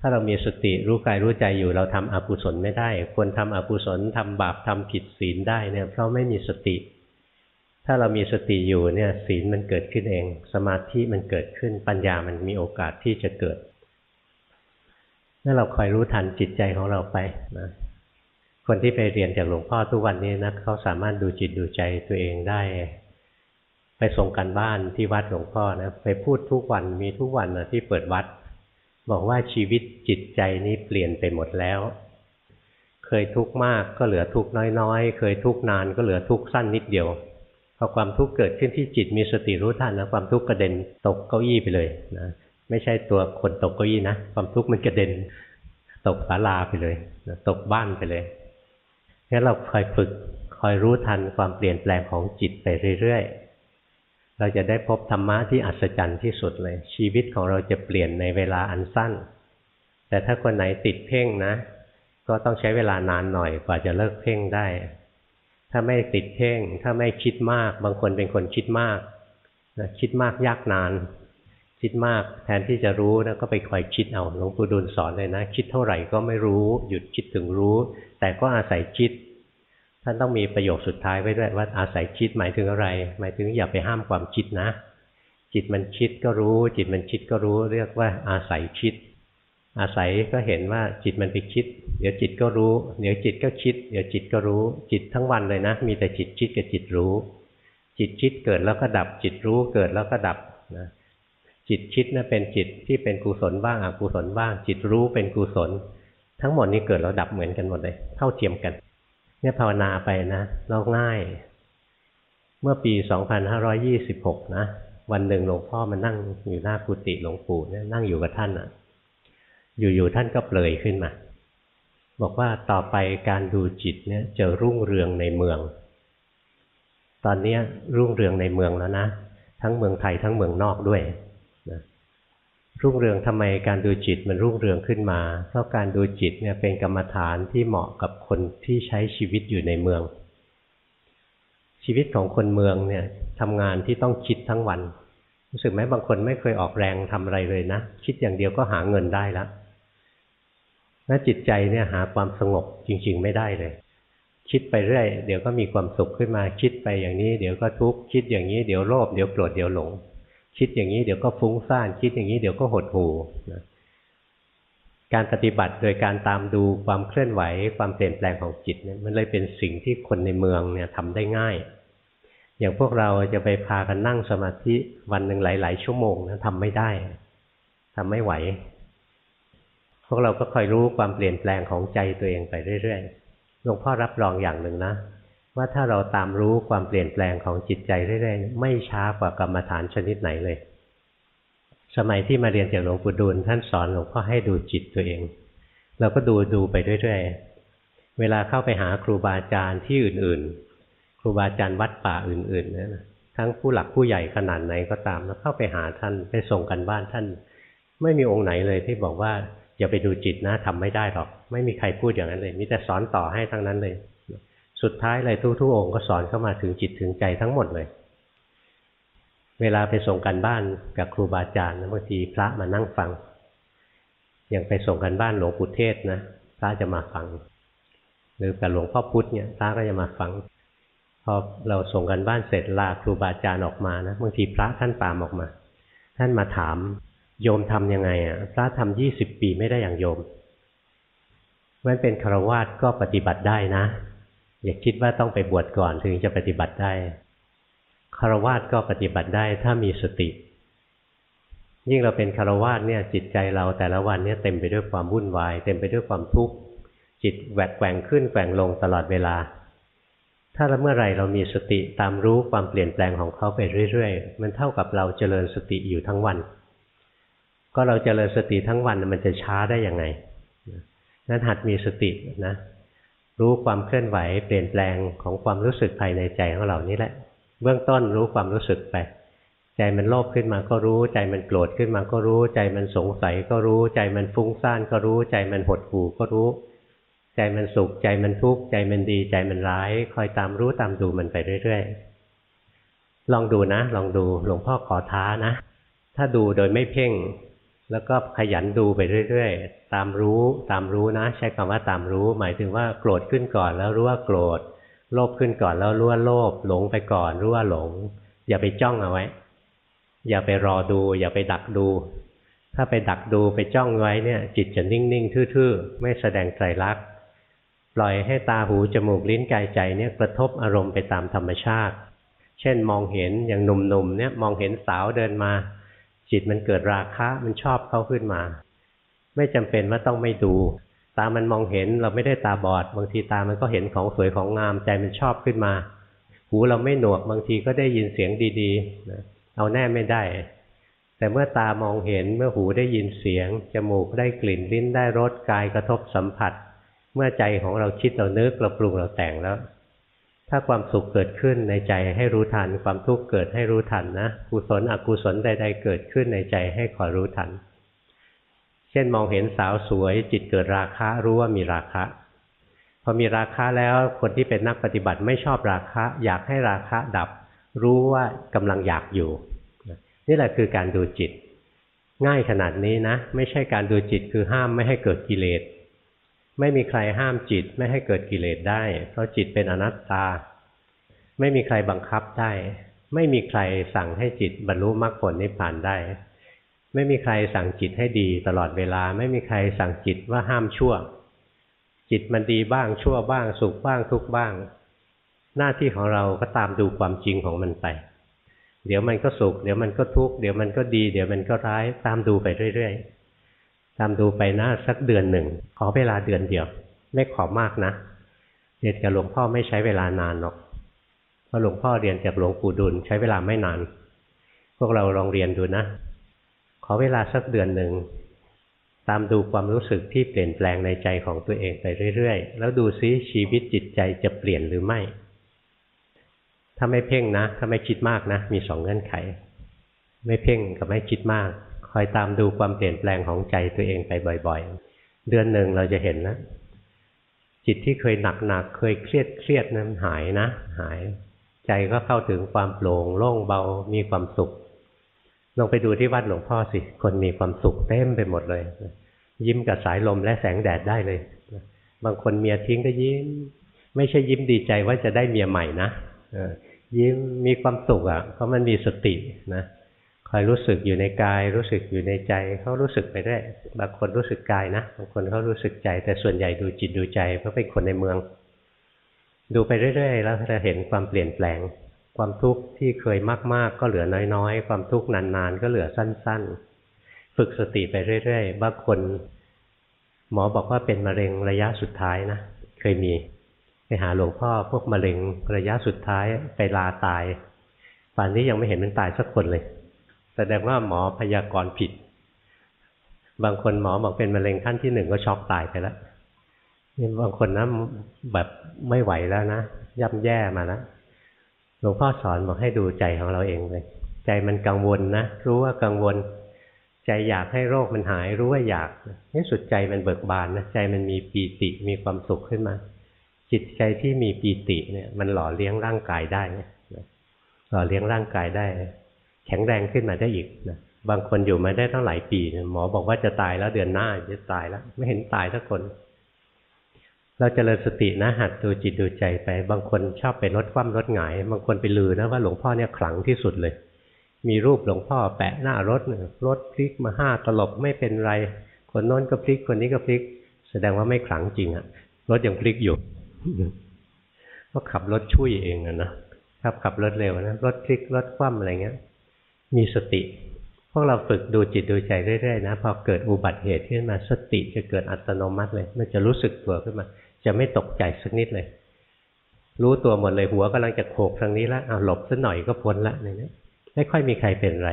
ถ้าเรามีสติรู้กายรู้ใจอยู่เราทำอกุศลไม่ได้ ควรทำอกุศลทำบาปทำผิดศีลได้เนี่ยเพราะไม่มีสติ ถ้าเรามีสติอยู่เนี่ยศีลมันเกิดขึ้นเอง สมาธิมันเกิดขึ้นปัญญามันมีโอกาสที่จะเกิดนั่นเราคอยรู้ทันจิตใจของเราไปนะคนที่ไปเรียนจากหลวงพ่อทุกวันนี้นะเขาสามารถดูจิตดูใจตัวเองได้ ไปส่งกันบ้านที่วัดหลวงพ่อนะไปพูดทุกวันมีทุกวันนะที่เปิดวัด บอกว่าชีวิตจิตใจนี้เปลี่ยนไปหมดแล้ว เคยทุกข์มากก็เหลือทุกข์น้อยๆ เคยทุกข์นานก็เหลือทุกข์สั้นนิดเดียวพอความทุกข์เกิดขึ้นที่จิตมีสติรู้ทันนะความทุกข์กระเด็นตกเก้าอี้ไปเลยนะไม่ใช่ตัวคนตกเก้าอี้นะความทุกข์มันกระเด็น ตกศาลาไปเลยนะตกบ้านไปเลยงั้นเราคอยฝึกคอยรู้ทันความเปลี่ยนแปลงของจิตไปเรื่อยๆ เราจะได้พบธรรมะที่อัศจรรย์ที่สุดเลย ชีวิตของเราจะเปลี่ยนในเวลาอันสั้น แต่ถ้าคนไหนติดเพ่งนะ ก็ต้องใช้เวลานานหน่อยกว่าจะเลิกเพ่งได้ ถ้าไม่ติดเพ่ง ถ้าไม่คิดมาก บางคนเป็นคนคิดมากนะคิดมากยากนาน คิดมากแทนที่จะรู้นะก็ไปคอยคิดเอาหลวงปู่ดูลสอนเลยนะ คิดเท่าไหร่ก็ไม่รู้ หยุดคิดถึงรู้ แต่ก็อาศัยคิด ท่านต้องมีประโยคสุดท้ายไว้ด้วยว่าอาศัยคิดหมายถึงอะไร หมายถึงอย่าไปห้ามความคิดนะ จิตมันคิดก็รู้ จิตมันคิดก็รู้ เรียกว่าอาศัยคิด อาศัยก็เห็นว่าจิตมันไปคิด เดี๋ยวจิตก็รู้ เดี๋ยวจิตก็คิด เดี๋ยวจิตก็รู้ จิตทั้งวันเลยนะ มีแต่จิตคิดกับจิตรู้ จิตคิดเกิดแล้วก็ดับ จิตรู้เกิดแล้วก็ดับนะจิตคิดนะเป็นจิตที่เป็นกุศลบ้างอกุศลบ้าง จิตรู้เป็นกุศล ทั้งหมดนี้เกิดแล้วดับเหมือนกันหมดเลย เท่าเทียมกัน เนี่ยภาวนาไปนะเราง่าย เมื่อปี 2526 นะ วันหนึ่งหลวงพ่อมานั่งอยู่หน้ากุฏิหลวงปู่เนี่ยนั่งอยู่กับท่านอะ อยู่ๆท่านก็เปลยขึ้นมา บอกว่าต่อไปการดูจิตเนี่ยจะรุ่งเรืองในเมือง ตอนนี้รุ่งเรืองในเมืองแล้วนะ ทั้งเมืองไทยทั้งเมืองนอกด้วย รุ่งเรืองทำไมการดูจิตมันรุ่งเรืองขึ้นมา เพราะการดูจิตเนี่ยเป็นกรรมฐานที่เหมาะกับคนที่ใช้ชีวิตอยู่ในเมือง ชีวิตของคนเมืองเนี่ยทำงานที่ต้องคิดทั้งวัน รู้สึกไหมบางคนไม่เคยออกแรงทำอะไรเลยนะ คิดอย่างเดียวก็หาเงินได้แล้วแล้วจิตใจเนี่ยหาความสงบจริง ๆ ไม่ได้เลย คิดไปเรื่อย เดี๋ยวก็มีความสุขขึ้นมา คิดไปอย่างนี้ เดี๋ยวก็ทุกข์คิดอย่างนี้เดี๋ยวโลภเดี๋ยวโกรธเดี๋ยวหลง คิดอย่างนี้เดี๋ยวก็ฟุ้งซ่าน คิดอย่างนี้เดี๋ยวก็หดหู่นะการปฏิบัติโดยการตามดูความเคลื่อนไหว ความเปลี่ยนแปลงของจิตเนี่ยมันเลยเป็นสิ่งที่คนในเมืองเนี่ยทำได้ง่าย อย่างพวกเราจะไปพากันนั่งสมาธิวันหนึ่งหลาย ๆ ชั่วโมงนะทำไม่ได้ทำไม่ไหว พวกเราก็คอยรู้ความเปลี่ยนแปลงของใจตัวเองไปเรื่อยๆหลวงพ่อรับรองอย่างหนึ่งนะ ว่าถ้าเราตามรู้ความเปลี่ยนแปลงของจิตใจเรื่อยๆไม่ช้ากว่ากรรมฐานชนิดไหนเลย สมัยที่มาเรียนจากหลวงปู่ดูลท่านสอนหลวงพ่อให้ดูจิตตัวเอง เราก็ดูดูไปเรื่อยๆเวลาเข้าไปหาครูบาอาจารย์ที่อื่นๆ ครูบาอาจารย์วัดป่าอื่นๆนะทั้งผู้หลักผู้ใหญ่ขนาดไหนก็ตามแล้วเข้าไปหาท่านไปส่งกันบ้านท่าน ไม่มีองค์ไหนเลยที่บอกว่าอย่าไปดูจิตนะทำไม่ได้หรอก ไม่มีใครพูดอย่างนั้นเลย มีแต่สอนต่อให้ทั้งนั้นเลย สุดท้ายเลยทุกๆองค์ก็สอนเข้ามาถึงจิตถึงใจทั้งหมดเลย เวลาไปส่งกันบ้านกับครูบาอาจารย์บางทีพระมานั่งฟัง อย่างไปส่งกันบ้านหลวงปู่เทศนะพระจะมาฟัง หรือกับหลวงพ่อพุธเนี่ยพระก็จะมาฟัง พอเราส่งกันบ้านเสร็จลาครูบาอาจารย์ออกมานะบางทีพระท่านตามออกมา ท่านมาถามโยมทํำยังไงอะพระทำยี่สิบปีไม่ได้อย่างโยมมันเป็นคารวาสก็ปฏิบัติได้นะ อย่าคิดว่าต้องไปบวชก่อนถึงจะปฏิบัติได้คารวาสก็ปฏิบัติได้ถ้ามีสติ ยิ่งเราเป็นคารวาสเนี่ยจิตใจเราแต่ละวันเนี่ยเต็มไปด้วยความวุ่นวาย เต็มไปด้วยความทุกข์จิตแหวกแกว่งขึ้นแกว่งลงตลอดเวลา ถ้าเมื่อไรเรามีสติตามรู้ความเปลี่ยนแปลงของเขาไปเรื่อยๆ มันเท่ากับเราเจริญสติอยู่ทั้งวัน ก็เราเจริญสติทั้งวันมันจะช้าได้ยังไงนั้นหัดมีสตินะ รู้ความเคลื่อนไหวเปลี่ยนแปลงของความรู้สึกภายในใจของเรานี่แหละ เบื้องต้นรู้ความรู้สึกไป ใจมันโลภขึ้นมาก็รู้ ใจมันโกรธขึ้นมาก็รู้ ใจมันสงสัยก็รู้ ใจมันฟุ้งซ่านก็รู้ ใจมันหดหู่ก็รู้ ใจมันสุข ใจมันทุกข์ ใจมันดี ใจมันร้าย คอยตามรู้ตามดูมันไปเรื่อยๆ ลองดูนะ ลองดู หลวงพ่อขอท้านะ ถ้าดูโดยไม่เพ่ง แล้วก็ขยันดูไปเรื่อยๆ ตามรู้ตามรู้นะ ใช้คำว่าตามรู้ หมายถึงว่าโกรธขึ้นก่อนแล้วรู้ว่าโกรธ โลภขึ้นก่อนแล้วรู้ว่าโลภหลงไปก่อนรู้ว่าหลง อย่าไปจ้องเอาไว้ อย่าไปรอดู อย่าไปดักดู ถ้าไปดักดูไปจ้องไว้เนี่ย จิตจะนิ่งๆทื่อๆ ไม่แสดงใจรักปล่อยให้ตาหูจมูกลิ้นกายใจเนี่ยกระทบอารมณ์ไปตามธรรมชาติ เช่นมองเห็นอย่างหนุ่มๆเนี่ยมองเห็นสาวเดินมา จิตมันเกิดราคะมันชอบเข้าขึ้นมา ไม่จำเป็นว่าต้องไม่ดู ตามันมองเห็นเราไม่ได้ตาบอด บางทีตามันก็เห็นของสวยของงามใจมันชอบขึ้นมา หูเราไม่หนวกบางทีก็ได้ยินเสียงดีๆเอาแน่ไม่ได้ แต่เมื่อตามองเห็นเมื่อหูได้ยินเสียง จมูกได้กลิ่นลิ้นได้รสกายกระทบสัมผัส เมื่อใจของเราคิดเรานึกเราปรุงเราแต่งแล้วถ้าความสุขเกิดขึ้นในใจให้รู้ทัน ความทุกข์เกิดให้รู้ทันนะกุศลอกุศลใด ๆ เกิดขึ้นในใจให้คอยรู้ทัน เช่นมองเห็นสาวสวย จิตเกิดราคะรู้ว่ามีราคะพอมีราคะแล้วคนที่เป็นนักปฏิบัติไม่ชอบราคะ อยากให้ราคะดับ รู้ว่ากำลังอยากอยู่นี่แหละคือการดูจิต ง่ายขนาดนี้นะ ไม่ใช่การดูจิตคือห้ามไม่ให้เกิดกิเลสไม่มีใครห้ามจิตไม่ให้เกิดกิเลสได้ เพราะจิตเป็นอนัตตา ไม่มีใครบังคับได้ ไม่มีใครสั่งให้จิตบรรลุมรรคผลนิพพานได้ ไม่มีใครสั่งจิตให้ดีตลอดเวลา ไม่มีใครสั่งจิตว่าห้ามชั่ว จิตมันดีบ้างชั่วบ้าง สุขบ้างทุกบ้าง หน้าที่ของเราก็ตามดูความจริงของมันไป เดี๋ยวมันก็สุข เดี๋ยวมันก็ทุกข์เดี๋ยวมันก็ดี เดี๋ยวมันก็ร้ายตามดูไปเรื่อยๆตามดูไปนะ สักเดือนหนึ่ง ขอเวลาเดือนเดียว ไม่ขอมากนะเรียนกับหลวงพ่อไม่ใช้เวลานานหรอกเพราะหลวงพ่อเรียนจากหลวงปู่ดุลใช้เวลาไม่นาน พวกเราลองเรียนดูนะ ขอเวลาสักเดือนหนึ่งตามดูความรู้สึกที่เปลี่ยนแปลงในใจของตัวเองไปเรื่อยๆ แล้วดูซิชีวิตจิตใจจะเปลี่ยนหรือไม่ ถ้าไม่เพ่งนะ ถ้าไม่คิดมากนะ มีสองเงื่อนไข ไม่เพ่งกับไม่คิดมาก คอยตามดูความเปลี่ยนแปลงของใจตัวเองไปบ่อยๆ เดือนหนึ่งเราจะเห็นนะ จิตที่เคยหนักๆ เคยเครียดเครียดนั้นหายนะ หาย ใจก็เข้าถึงความโปร่งโล่งเบา มีความสุข ลองไปดูที่วัดหลวงพ่อสิ คนมีความสุขเต็มไปหมดเลย ยิ้มกับสายลมและแสงแดดได้เลย บางคนเมียทิ้งก็ยิ้ม ไม่ใช่ยิ้มดีใจว่าจะได้เมียใหม่นะยิ้มมีความสุขอะ เพราะมันมีสตินะคอยรู้สึกอยู่ในกาย รู้สึกอยู่ในใจเขารู้สึกไปได้บางคนรู้สึกกายนะบางคนเขารู้สึกใจ แต่ส่วนใหญ่ดูจิตดูใจเพราะเป็นคนในเมือง ดูไปเรื่อยๆแล้วจะเห็นความเปลี่ยนแปลง ความทุกข์ที่เคยมาก ๆ ก็เหลือน้อยๆ ความทุกข์นานๆ ก็เหลือสั้น ๆ ฝึกสติไปเรื่อยๆ บางคน หมอบอกว่าเป็นมะเร็งระยะสุดท้ายนะ เคยมี ไปหาหลวงพ่อพวกมะเร็งระยะสุดท้ายไปลาตาย ป่านนี้ยังไม่เห็นมันตายสักคนเลย แสดงว่าหมอพยากรณ์ผิด บางคนหมอบอกเป็นมะเร็งขั้นที่หนึ่งก็ช็อกตายไปแล้วนี่บางคนนะแบบไม่ไหวแล้วนะย่ำแย่มาแล้ว หลวงพ่อสอนบอกให้ดูใจของเราเองเลย ใจมันกังวลนะ รู้ว่ากังวล ใจอยากให้โรคมันหาย รู้ว่าอยากนี่สุดใจมันเบิกบานนะ ใจมันมีปีติมีความสุขขึ้นมา จิตใจที่มีปีติเนี่ย มันหล่อเลี้ยงร่างกายได้หล่อเลี้ยงร่างกายได้ แข็งแรงขึ้นมาได้อีกนะบางคนอยู่มาได้ตั้งหลายปีหมอบอกว่าจะตายแล้วเดือนหน้าจะตายแล้ว ไม่เห็นตายสักคน เราจเจริญสตินะหัดดูจิตดูใจไป บางคนชอบไปลดความลดหงาย บางคนไปลือนะว่าหลวงพ่อเนี่ยขลังที่สุดเลย มีรูปหลวงพ่อแปะหน้ารถรถพลิกมาห้าตลบไม่เป็นไร คนโน้นก็พลิกคนนี้ก็พลิก แสดงว่าไม่ขลังจริงอะรถยังพลิกอยู่ก็ขับรถช่วยเองอะนะขับขับรถเร็วนะรถพลิกรถคว่ำอะไรเงี้ย มีสติ พวกเราฝึกดูจิตดูใจเรื่อยๆนะพอเกิดอุบัติเหตุขึ้นมาสติจะเกิดอัตโนมัติเลย มันจะรู้สึกตัวขึ้นมา จะไม่ตกใจสักนิดเลย รู้ตัวหมดเลยหัวกำลังจะโขกทางนี้แล้วเอาหลบสักหน่อยก็พ้นละเนี่ยไม่ค่อยมีใครเป็นไร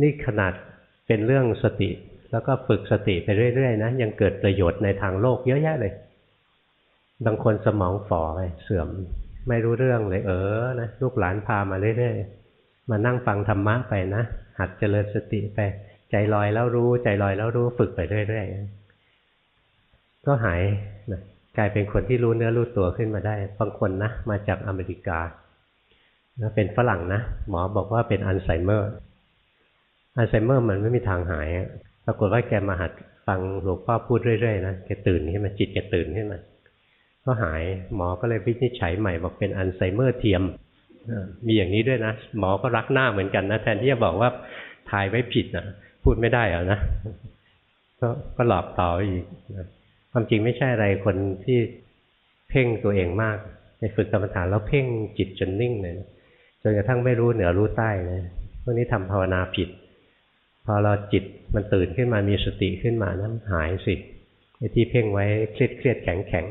นี่ขนาดเป็นเรื่องสติ แล้วก็ฝึกสติไปเรื่อยๆนะยังเกิดประโยชน์ในทางโลกเยอะแยะเลย บางคนสมองฝ่อไปเสื่อมไม่รู้เรื่องเลย เออนะลูกหลานพามาเรื่อยๆมานั่งฟังธรรมะไปนะหัดเจริญสติไป ใจลอยแล้วรู้ ใจลอยแล้วรู้ฝึกไปเรื่อยๆก็หาย กลายเป็นคนที่รู้เนื้อรู้ตัวขึ้นมาได้ บางคนนะมาจากอเมริกานะเป็นฝรั่งนะ หมอบอกว่าเป็นอัลไซเมอร์ อัลไซเมอร์มันไม่มีทางหาย ปรากฏว่าแกมาหัดฟังหลวงพ่อพูดเรื่อยๆนะ แกตื่นขึ้นมาจิตแกตื่นขึ้นมา ก็หาย หมอก็เลยวินิจฉัยใหม่บอกเป็นอัลไซเมอร์เทียม มีอย่างนี้ด้วยนะ หมอก็รักหน้าเหมือนกันนะ แทนที่จะบอกว่าทายไว้ผิดนะ พูดไม่ได้อะนะ ก็ก็หลอกต่ออีกนะ ความจริงไม่ใช่อะไรคนที่เพ่งตัวเองมากในฝึกกรรมฐานแล้วเพ่งจิตจนนิ่งเลยจนกระทั่งไม่รู้เหนือรู้ใต้เลยพวกนี้ทำภาวนาผิด พอเราจิตมันตื่นขึ้นมามีสติขึ้นมานั้นหายสิไอ้ที่เพ่งไว้เครียดเครียดแข็งแข็ง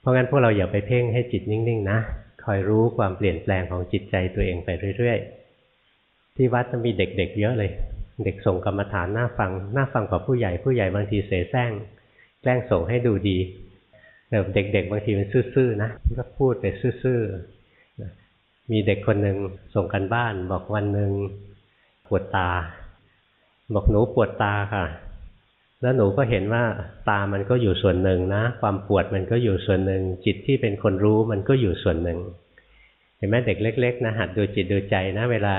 เพราะงั้นพวกเราอย่าไปเพ่งให้จิตนิ่งๆนะคอยรู้ความเปลี่ยนแปลงของจิตใจตัวเองไปเรื่อยๆ ที่วัดจะมีเด็กๆเยอะเลย เด็กส่งกรรมฐานหน้าฟังหน้าฟังกว่าผู้ใหญ่ผู้ใหญ่บางทีเสแสร้งแกล้งส่งให้ดูดีแต่เด็ก ๆ บางทีมันซื่อๆนะก็พูดไปซื่อๆมีเด็กคนหนึ่งส่งกันบ้านบอกวันหนึ่งปวดตา บอกหนูปวดตาค่ะ แล้วหนูก็เห็นว่าตามันก็อยู่ส่วนหนึ่งนะ ความปวดมันก็อยู่ส่วนหนึ่ง จิตที่เป็นคนรู้มันก็อยู่ส่วนหนึ่ง เห็นไหมเด็กเล็ก ๆ นะหัดดูจิตดูใจนะ เวลา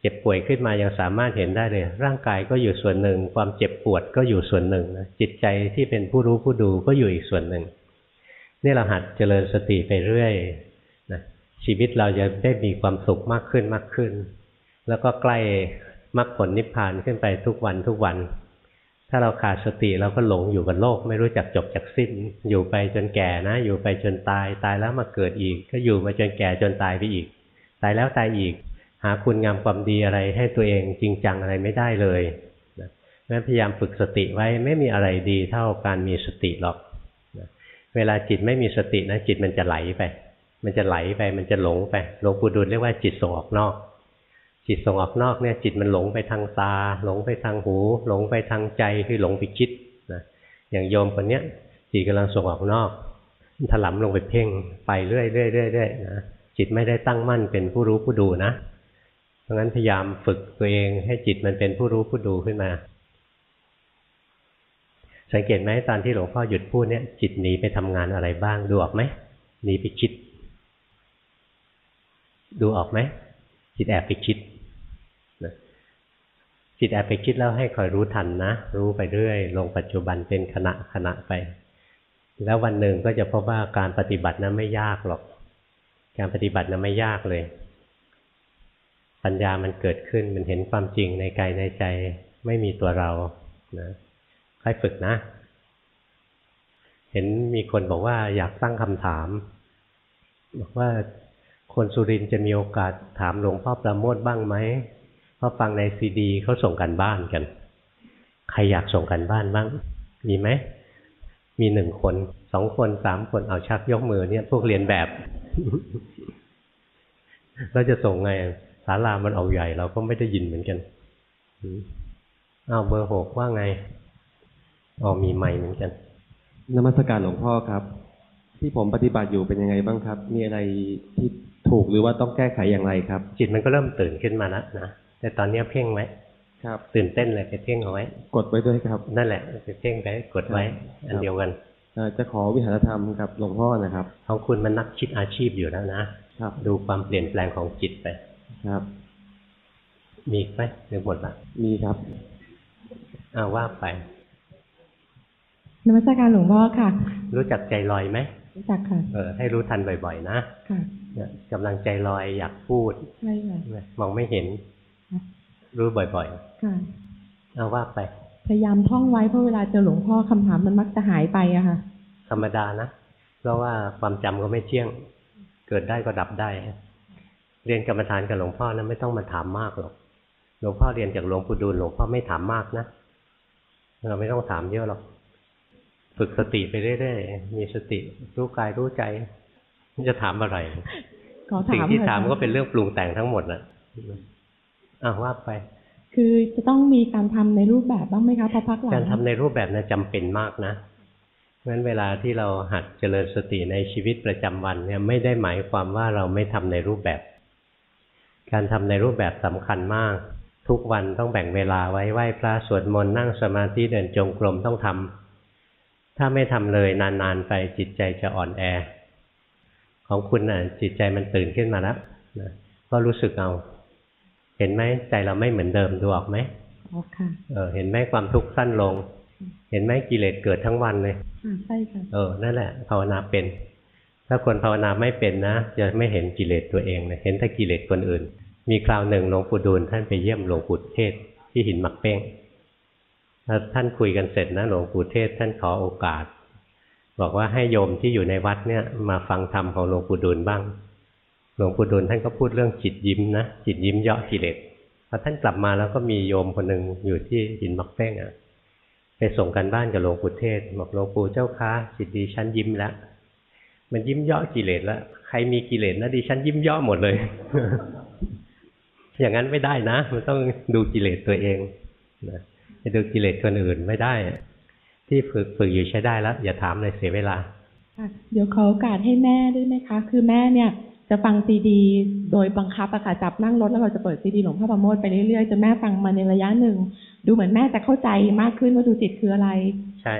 เจ็บป่วยขึ้นมายังสามารถเห็นได้เลย ร่างกายก็อยู่ส่วนหนึ่ง ความเจ็บปวดก็อยู่ส่วนหนึ่งจิตใจที่เป็นผู้รู้ผู้ดูก็อยู่อีกส่วนหนึ่งนี่เราหัดเจริญสติไปเรื่อยนะชีวิตเราจะได้มีความสุขมากขึ้นมากขึ้น แล้วก็ใกล้มรรคผลนิพพานขึ้นไปทุกวันทุกวัน ถ้าเราขาดสติเราก็หลงอยู่กับโลก ไม่รู้จักจบจักสิ้น อยู่ไปจนแก่นะ อยู่ไปจนตายตายแล้วมาเกิดอีก ก็อยู่มาจนแก่จนตายไปอีก ตายแล้วตายอีก หาคุณงามความดีอะไรให้ตัวเองจริงจังอะไรไม่ได้เลยนะงั้นพยายามฝึกสติไว้ไม่มีอะไรดีเท่าการมีสติหรอกนะเวลาจิตไม่มีสตินะจิตมันจะไหลไป มันจะไหลไปมันจะหลงไปหลวงปู่ดูลเรียกว่าจิตส่งออกนอก จิตส่งออกนอกเนี่ยจิตมันหลงไปทางตา หลงไปทางหู หลงไปทางใจคือหลงไปคิดนะอย่างโยมคนเนี้ยจิตกำลังส่งออกนอกถลำลงไปเพ่งไปเรื่อยเรื่อยเรื่อยนะจิตไม่ได้ตั้งมั่นเป็นผู้รู้ผู้ดูนะ ราะงั้นพยายามฝึกตัวเองให้จิตมันเป็นผู้รู้ผู้ดูขึ้นมา สังเกตไหมตอนที่หลวงพ่อหยุดพูดเนี่ย จิตหนีไปทำงานอะไรบ้างดูออกไหมหนีไปคิด ดูออกไหมจิตแอบไปคิดจิตแอบไปคิดแล้วให้คอยรู้ทันนะ รู้ไปเรื่อย ลงปัจจุบันเป็นขณะขณะไป แล้ววันหนึ่งก็จะพบว่าการปฏิบัตินั้นไม่ยากหรอก การปฏิบัตินั้นไม่ยากเลย ปัญญามันเกิดขึ้นมันเห็นความจริงในกายในใจไม่มีตัวเรานะค่อยฝึกนะ เห็นมีคนบอกว่าอยากตั้งคำถาม บอกว่าคนสุรินจะมีโอกาสถามหลวงพ่อประโมทบ้างไหมพราะฟังในซีดีเขาส่งกันบ้านกัน ใครอยากส่งกันบ้านบ้าง มีไหม มีหนึ่งคนสองคนสามคนเอาชักยกมือเนี่ย พวกเรียนแบบเราจะส่งไง ศาลามันเอาใหญ่เราก็ไม่ได้ยินเหมือนกันเอาเบอร์หกว่าไงอ๋อมีใหม่เหมือนกันนมัสการหลวงพ่อครับ ที่ผมปฏิบัติอยู่เป็นยังไงบ้างครับ มีอะไรที่ถูกหรือว่าต้องแก้ไขอย่างไรครับ จิตมันก็เริ่มตื่นขึ้นมาแล้วนะแต่ตอนนี้เพ่งไว้ครับ ตื่นเต้นเลยไปเพ่งเอาไว้ กดไว้ด้วยครับ นั่นแหละไปเพ่งไปกดไว้ครับอันเดียวกันเอ่อจะขอวิหารธรรมกับหลวงพ่อนะครับของคุณมันนักคิดอาชีพอยู่แล้วนะครับ ดูความเปลี่ยนแปลงของจิตไป ครับ มีอีกไหมหรือหมดละมีครับอ้าวว่าไปนมัสการหลวงพ่อค่ะ รู้จักใจลอยไหมรู้จักค่ะ เออให้รู้ทันบ่อยๆ นะค่ะเนี่ยกำลังใจลอยอยากพูดใช่ค่ะมองไม่เห็นค่ะรู้บ่อยค่ะๆเอาว่าไป พยายามท่องไว้เพราะเวลาเจอหลวงพ่อคำถามมันมักจะหายไปอะค่ะ ธรรมดานะ เพราะว่าความจำก็ไม่เที่ยง เกิดได้ก็ดับได้ เรียนกรรมฐานกับหลวงพ่อนะไม่ต้องมาถามมากหรอกหลวงพ่อเรียนจากหลวงปู่ดูลหลวงพ่อไม่ถามมากนะเราไม่ต้องถามเยอะหรอกฝึกสติไปเรื่อยๆมีสติรู้กายรู้ใจมันจะถามอะไรขอถามสิ่งที่หน่อยถามค่ะก็เป็นเรื่องปรุงแต่งทั้งหมดนะอะว่าไป คือจะต้องมีการทำในรูปแบบบ้างไหมคะพอพักหลังการทำในรูปแบบนะจำเป็นมากนะเพราะฉะนั้นเวลาที่เราหัดเจริญสติในชีวิตประจำวันเนี่ยไม่ได้หมายความว่าเราไม่ทำในรูปแบบ การทำในรูปแบบสำคัญมาก ทุกวันต้องแบ่งเวลาไว้ไหว้พระสวดมนต์นั่งสมาธิเดินจงกรมต้องทำถ้าไม่ทำเลยนานๆไปจิตใจจะอ่อนแอ ของคุณน่ะจิตใจมันตื่นขึ้นมาแล้วนะก็รู้สึกเอา เห็นไหมใจเราไม่เหมือนเดิมดูออกไหมอ๋อค่ะเออเห็นไหมความทุกข์สั้นลง เห็นไหมกิเลสเกิดทั้งวันเลยค่ะใช่ค่ะเออนั่นแหละภาวนาเป็น ถ้าคนภาวนาไม่เป็นนะ จะไม่เห็นกิเลสตัวเองเลยเห็นแต่กิเลสคนอื่น มีคราวหนึ่งหลวงปู่ดูลท่านไปเยี่ยมหลวงปู่เทศที่หินหมักเป้งแล้วท่านคุยกันเสร็จนะหลวงปู่เทศท่านขอโอกาส บอกว่าให้โยมที่อยู่ในวัดเนี่ยมาฟังธรรมของหลวงปู่ดูลบ้าง หลวงปู่ดูลท่านก็พูดเรื่องจิตยิ้มนะจิตยิ้มเยาะกิเลสพอท่านกลับมาแล้วก็มีโยมคนหนึ่งอยู่ที่หินมักเป้งอะไปส่งกันบ้านกับหลวงปู่เทศบอกหลวงปู่เจ้าค้าจิตดีฉันยิ้มแล้ว มันยิ้มเยาะกิเลสแล้วใครมีกิเลสนะดิฉันยิ้มเยาะหมดเลย อย่างนั้นไม่ได้นะ มันต้องดูกิเลสตัวเองนะจะดูกิเลสคนอื่นไม่ได้ ที่ฝึกฝึกอยู่ใช้ได้แล้ว อย่าถามเลยเสียเวลาค่ะเดี๋ยวขอโอกาสให้แม่ด้วยไหมคะ คือแม่เนี่ยจะฟังซีดี โดยบังคับอะค่ะจับนั่งรถแล้วเราจะเปิดซีดีหลวงพ่อประโมทไปเรื่อยๆจนแม่ฟังมาในระยะหนึ่ง ดูเหมือนแม่จะเข้าใจมากขึ้นว่าดูจิตคืออะไร ใช่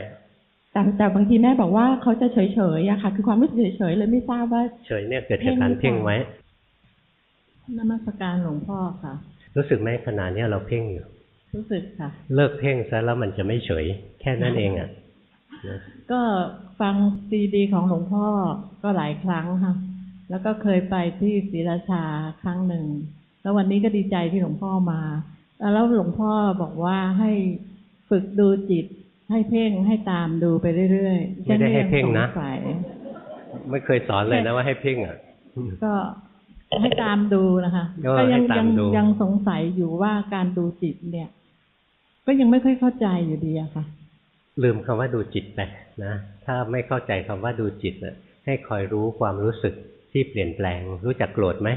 แต่แต่บางทีแม่บอกว่าเขาจะเฉยๆอะค่ะ คือความรู้สึกเฉยๆเลยไม่ทราบว่า เฉยเนี่ยเกิดจากการเพ่งไว้นมัสการหลวงพ่อค่ะ รู้สึกไหมขณะเนี้ยเราเพ่งอยู่รู้สึกค่ะ เลิกเพ่งซะแล้วมันจะไม่เฉย แค่นั้นเองอะนะก็ฟังซีดีของหลวงพ่อก็หลายครั้งค่ะ แล้วก็เคยไปที่ศรีราชาครั้งหนึ่ง แล้ววันนี้ก็ดีใจที่หลวงพ่อมา แล้วหลวงพ่อบอกว่าให้ฝึกดูจิต ให้เพ่งให้ตามดูไปเรื่อยๆไม่ได้ให้เพ่งนะฉัก็ยังสงสัยไม่เคยสอนเลยนะว่าให้เพ่งอะก็ให้ตามดูนะคะเออก็ยัให้ตามยังดูยังสงสัยอยู่ว่าการดูจิตเนี่ย ก็ยังไม่ค่อยเข้าใจอยู่ดีอะค่ะ ลืมคำว่าดูจิตไปนะถ้าไม่เข้าใจคำว่าดูจิตนะให้คอยรู้ความรู้สึกที่เปลี่ยนแปลง รู้จักโกรธไหม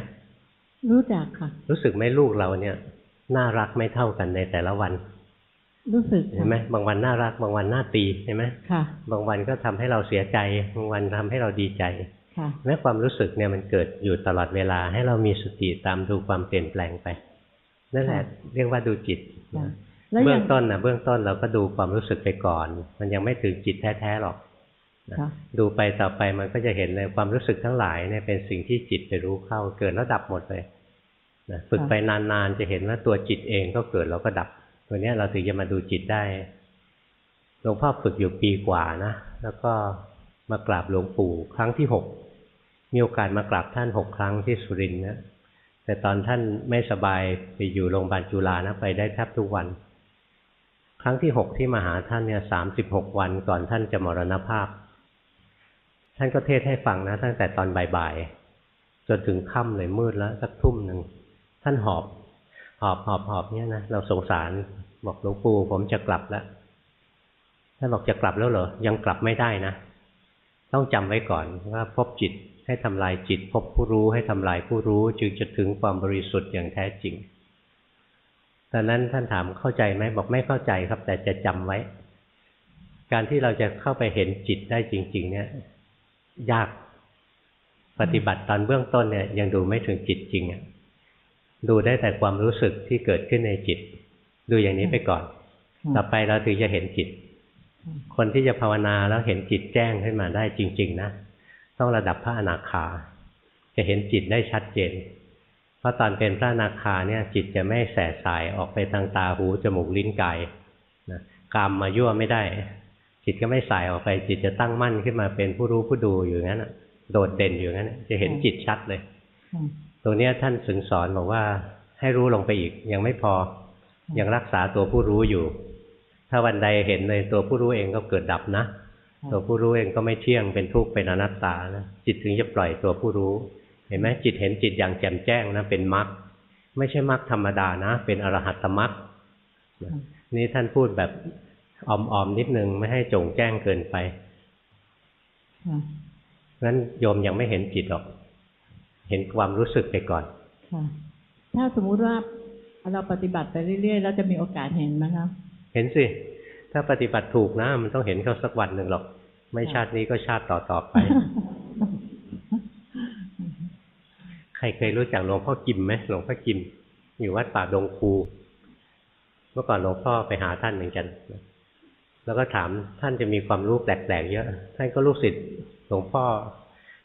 รู้จักค่ะ รู้สึกไหมลูกเราเนี่ย น่ารักไม่เท่ากันในแต่ละวัน รู้สึกเห็นไหมบางวันน่ารัก บางวันน่าตีเห็นไหมค่ะบางวันก็ทำให้เราเสียใจ บางวันทำให้เราดีใจค่ะแม้ความรู้สึกเนี่ยมันเกิดอยู่ตลอดเวลาให้เรามีสติตามดูความเปลี่ยนแปลงไปนั่นแหละเรียกว่าดูจิตค่ะนะแล้วเบื้ยัองงต้นนะเบื้องต้นเราก็ดูความรู้สึกไปก่อน มันยังไม่ถึงจิตแท้ๆหรอกค่ะดูไปต่อไปมันก็จะเห็นเลยความรู้สึกทั้งหลายเนี่ยเป็นสิ่งที่จิตไปรู้เข้าเกิดแล้วดับหมดเลยนะฝึกไปนานๆจะเห็นว่าตัวจิตเองก็เกิดแล้วก็ดับ ตัวนี้เราถึงจะมาดูจิตได้หลวงพ่อฝึกอยู่ปีกว่านะแล้วก็มากราบหลวงปู่ครั้งที่หกมีโอกาสมากราบท่านหกครั้งที่สุรินทร์นะแต่ตอนท่านไม่สบายไปอยู่โรงพยาบาลจุฬานะไปได้แทบทุกวัน ครั้งที่หกที่มาหาท่านเนี่ยสามสิบหกวันก่อนท่านจะมรณภาพ ท่านก็เทศให้ฟังนะตั้งแต่ตอนบ่ายๆจนถึงค่ำเลยมืดแล้วสักทุ่มหนึ่งท่านหอบหอบหอบหอบเนี่ยนะเราสงสาร บอกหลวงปู่ผมจะกลับแล้วท่านบอกจะกลับแล้วเหรอ ยังกลับไม่ได้นะ ต้องจำไว้ก่อนว่าพบจิตให้ทำลายจิต พบผู้รู้ให้ทำลายผู้รู้ จึงจะถึงความบริสุทธิ์อย่างแท้จริงตอนนั้นท่านถามเข้าใจไหมบอกไม่เข้าใจครับ แต่จะจำไว้ การที่เราจะเข้าไปเห็นจิตได้จริง ๆ เนี่ย ยากปฏิบัติตอนเบื้องต้นเนี่ย ยังดูไม่ถึงจิตจริงอะดูได้แต่ความรู้สึกที่เกิดขึ้นในจิต ดูอย่างนี้ไปก่อน ต่อไปเราถึงจะเห็นจิต คนที่จะภาวนาแล้วเห็นจิตแจ้งขึ้นมาได้จริง ๆ นะ ต้องระดับพระอนาคา จะเห็นจิตได้ชัดเจน เพราะตอนเป็นพระอนาคาเนี่ย จิตจะไม่แสสายออกไปทางตาหูจมูกลิ้นกายนะกามมายั่วไม่ได้ จิตก็ไม่สายออกไป จิตจะตั้งมั่นขึ้นมาเป็นผู้รู้ผู้ดูอยู่งั้นโดดเด่นอยู่งั้นจะเห็นจิตชัดเลยตรงนี้ท่านสึงสอนบอกว่าให้รู้ลงไปอีกยังไม่พอ ยังรักษาตัวผู้รู้อยู่ ถ้าวันใดเห็นเลยตัวผู้รู้เองก็เกิดดับนะ ตัวผู้รู้เองก็ไม่เที่ยงเป็นทุกข์เป็นอนัตตานะจิตถึงจะปล่อยตัวผู้รู้ เห็นไหมจิตเห็นจิตอย่างแจ่มแจ้งนะเป็นมรรคไม่ใช่มรรคธรรมดานะ เป็นอรหัตตมรรคนี่ท่านพูดแบบออมๆนิดนึงไม่ให้จงแจ้งเกินไปงั้นโยมยังไม่เห็นจิตหรอก เห็นความรู้สึกไปก่อนค่ะถ้าสมมุติว่า เราปฏิบัติไปเรื่อยๆแล้วจะมีโอกาสเห็นไหมคะเห็นสิ ถ้าปฏิบัติถูกนะ มันต้องเห็นเขาสักวันหนึ่งหรอก ไม่ชาตินี้ก็ชาติต่อๆไป ใครเคยรู้จักหลวงพ่อกิมไหมหลวงพ่อกิม อยู่วัดป่าดงคู เมื่อก่อนหลวงพ่อไปหาท่านเหมือนกัน แล้วก็ถามท่านจะมีความรู้แปลกๆเยอะ ท่านก็ลูกศิษย์หลวงพ่อ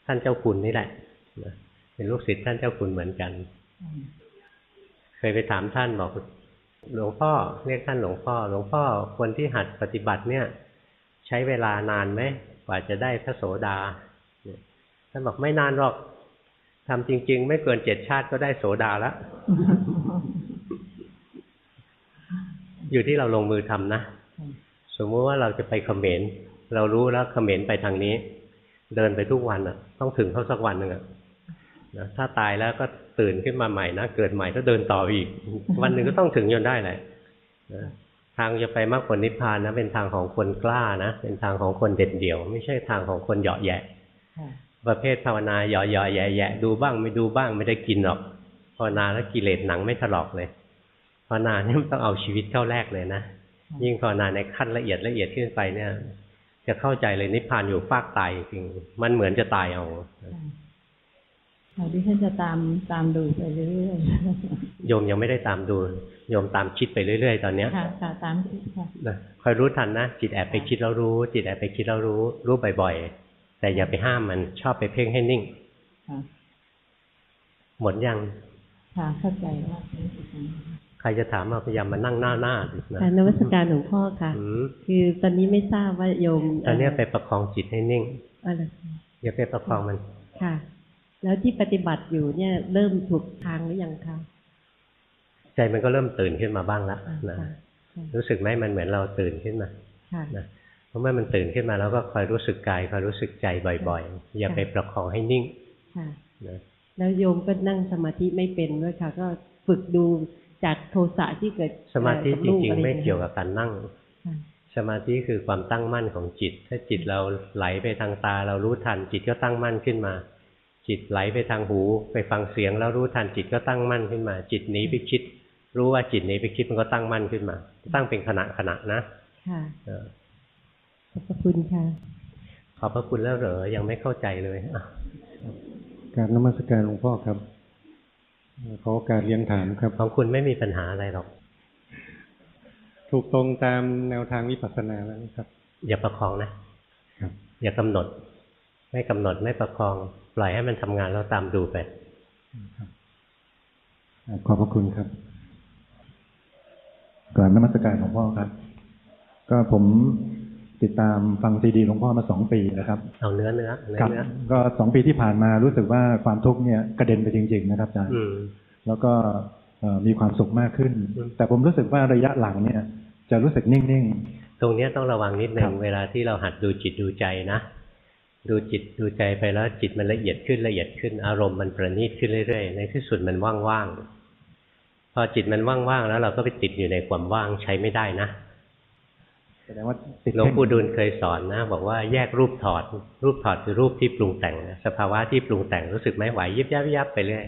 ท่านเจ้าคุณนี่แหละเป็นลูกศิษย์ท่านเจ้าคุณเหมือนกัน เคยไปถามท่านบอกหลวงพ่อเรียกท่านหลวงพ่อ หลวงพ่อคนที่หัดปฏิบัติเนี่ย ใช้เวลานานไหมกว่าจะได้พระโสดาท่านบอกไม่นานหรอกทำจริง ๆ ไม่เกินเจ็ดชาติก็ได้โสดาแล้วอยู่ที่เราลงมือทำนะ สมมติว่าเราจะไปเขมรเรารู้แล้วเขมรไปทางนี้ เดินไปทุกวันอะ ต้องถึงเขาสักวันหนึ่งอะนะถ้าตายแล้วก็ ตื่นขึ้นมาใหม่นะเกิดใหม่ก็เดินต่ออีก วันหนึ่งก็ต้องถึงจนได้แหละนะทางจะไปมรรคผลนิพพานนะเป็นทางของคนกล้านะเป็นทางของคนเด็ดเดี่ยว ไม่ใช่ทางของคนเหยาะแยะประเภทภาวนาเหยาะเหยาะแยะแยะดูบ้างไม่ดูบ้างไม่ได้กินหรอกภาวนาแล้วกิเลสหนังไม่ถลอกเลยภาวนาเนี่ยมันต้องเอาชีวิตเข้าแรกเลยนะยิ่งภาวนาในขั้นละเอียดละเอียดขึ้นไปเนี่ย จะเข้าใจเลยนิพพานอยู่ฟากตายจริงมันเหมือนจะตายเอา ดิฉันจะตามตามดูไปเรื่อยๆโยมยังไม่ได้ตามดูโยมตามคิดไปเรื่อยๆ ตอนเนี้ยค่ะค่ะตามคิดค่ะนะคอยรู้ทันนะจิตแอบไปคิดแล้วรู้ จิตแอบไปคิดแล้วรู้ รู้บ่อยๆ แต่อย่าไปห้ามมันชอบไปเพ่งให้นิ่งค่ะหมดยังค่ะเข้าใจว่าใครจะถามมาพยายามมานั่งหน้าหน้าดินะค่ะนวัตการหลวงพ่อค่ะอืมคือตอนนี้ไม่ทราบว่าโยมตอนเนี้ยไปประคองจิตให้นิ่งอะไรอย่าไปประคองมันค่ะ แล้วที่ปฏิบัติอยู่เนี่ยเริ่มถูกทางหรือยังคะใจมันก็เริ่มตื่นขึ้นมาบ้างแล้วอ่านะค่ะค่ะรู้สึกไหมมันเหมือนเราตื่นขึ้นมาค่ะนะเพราะเมื่อมันตื่นขึ้นมาแล้วก็คอยรู้สึกกายคอยรู้สึกใจบ่อยๆ อย่าไปประคองให้นิ่งค่ะนะแล้วโยมก็นั่งสมาธิไม่เป็นด้วยค่ะ ก็ฝึกดูจากโทสะที่เกิดสมาธิเอ่อจกับลูริงอะๆไม่อาเกี่ยวกับการนั่งค่ะสมาธิคือความตั้งมั่นของจิต ถ้าจิตเราไหลไปทางตาเรารู้ทันจิตก็ตั้งมั่นขึ้นมา จิตไหลไปทางหู ไปฟังเสียงแล้วรู้ทันจิตก็ตั้งมั่นขึ้นมา จิตหนีไปคิด รู้ว่าจิตหนีไปคิดมันก็ตั้งมั่นขึ้นมา ตั้งเป็นขณะขณะนะค่ะเออขอบพระคุณค่ะ ขอบพระคุณแล้วเหรอยังไม่เข้าใจเลยอะกรารนมัสการหลวงพ่อครับเอ่อขอโอกาสเรียนถามครับของคุณไม่มีปัญหาอะไรหรอก ถูกตรงตามแนวทางวิปัสสนาแล้วนะครับ อย่าประคองนะครับอย่ากำหนด ไม่กำหนดไม่ประคอง ปล่อยให้มันทำงานแล้วตามดูไปอ่าขอบพระคุณครับกราบนมัสการหลวงพ่อครับ ก็ผมติดตามฟังซีดีหลวงพ่อมาสองปีนะครับเอาเนื้อเนื้อเนื้อครับเนื้อก็สองปีที่ผ่านมารู้สึกว่าความทุกข์เนี่ยกระเด็นไปจริง ๆ นะครับอาจารย์อืมแล้วก็เอ่อมีความสุขมากขึ้นอืมแต่ผมรู้สึกว่าระยะหลังเนี่ย จะรู้สึกนิ่งตรงเนี้ยต้องระวังนิดนึครังบเวลาที่เราหัดดูจิตดูใจนะ ดูจิตดูใจไปแล้วจิตมันละเอียดขึ้นละเอียดขึ้น อารมณ์มันประณีตขึ้นเรื่อยๆ ในที่สุดมันว่างๆ พอจิตมันว่างๆ แล้วเราก็ไปติดอยู่ในความว่างใช้ไม่ได้นะๆแสดงว่าติดหลวงเพ่งปู่ดูลเคยสอนนะ บอกว่าแยกรูปถอด รูปถอดคือรูปที่ปรุงแต่งนะสภาวะที่ปรุงแต่งรู้สึกไหมไหวยิบยับยิบยับไปเรื่อย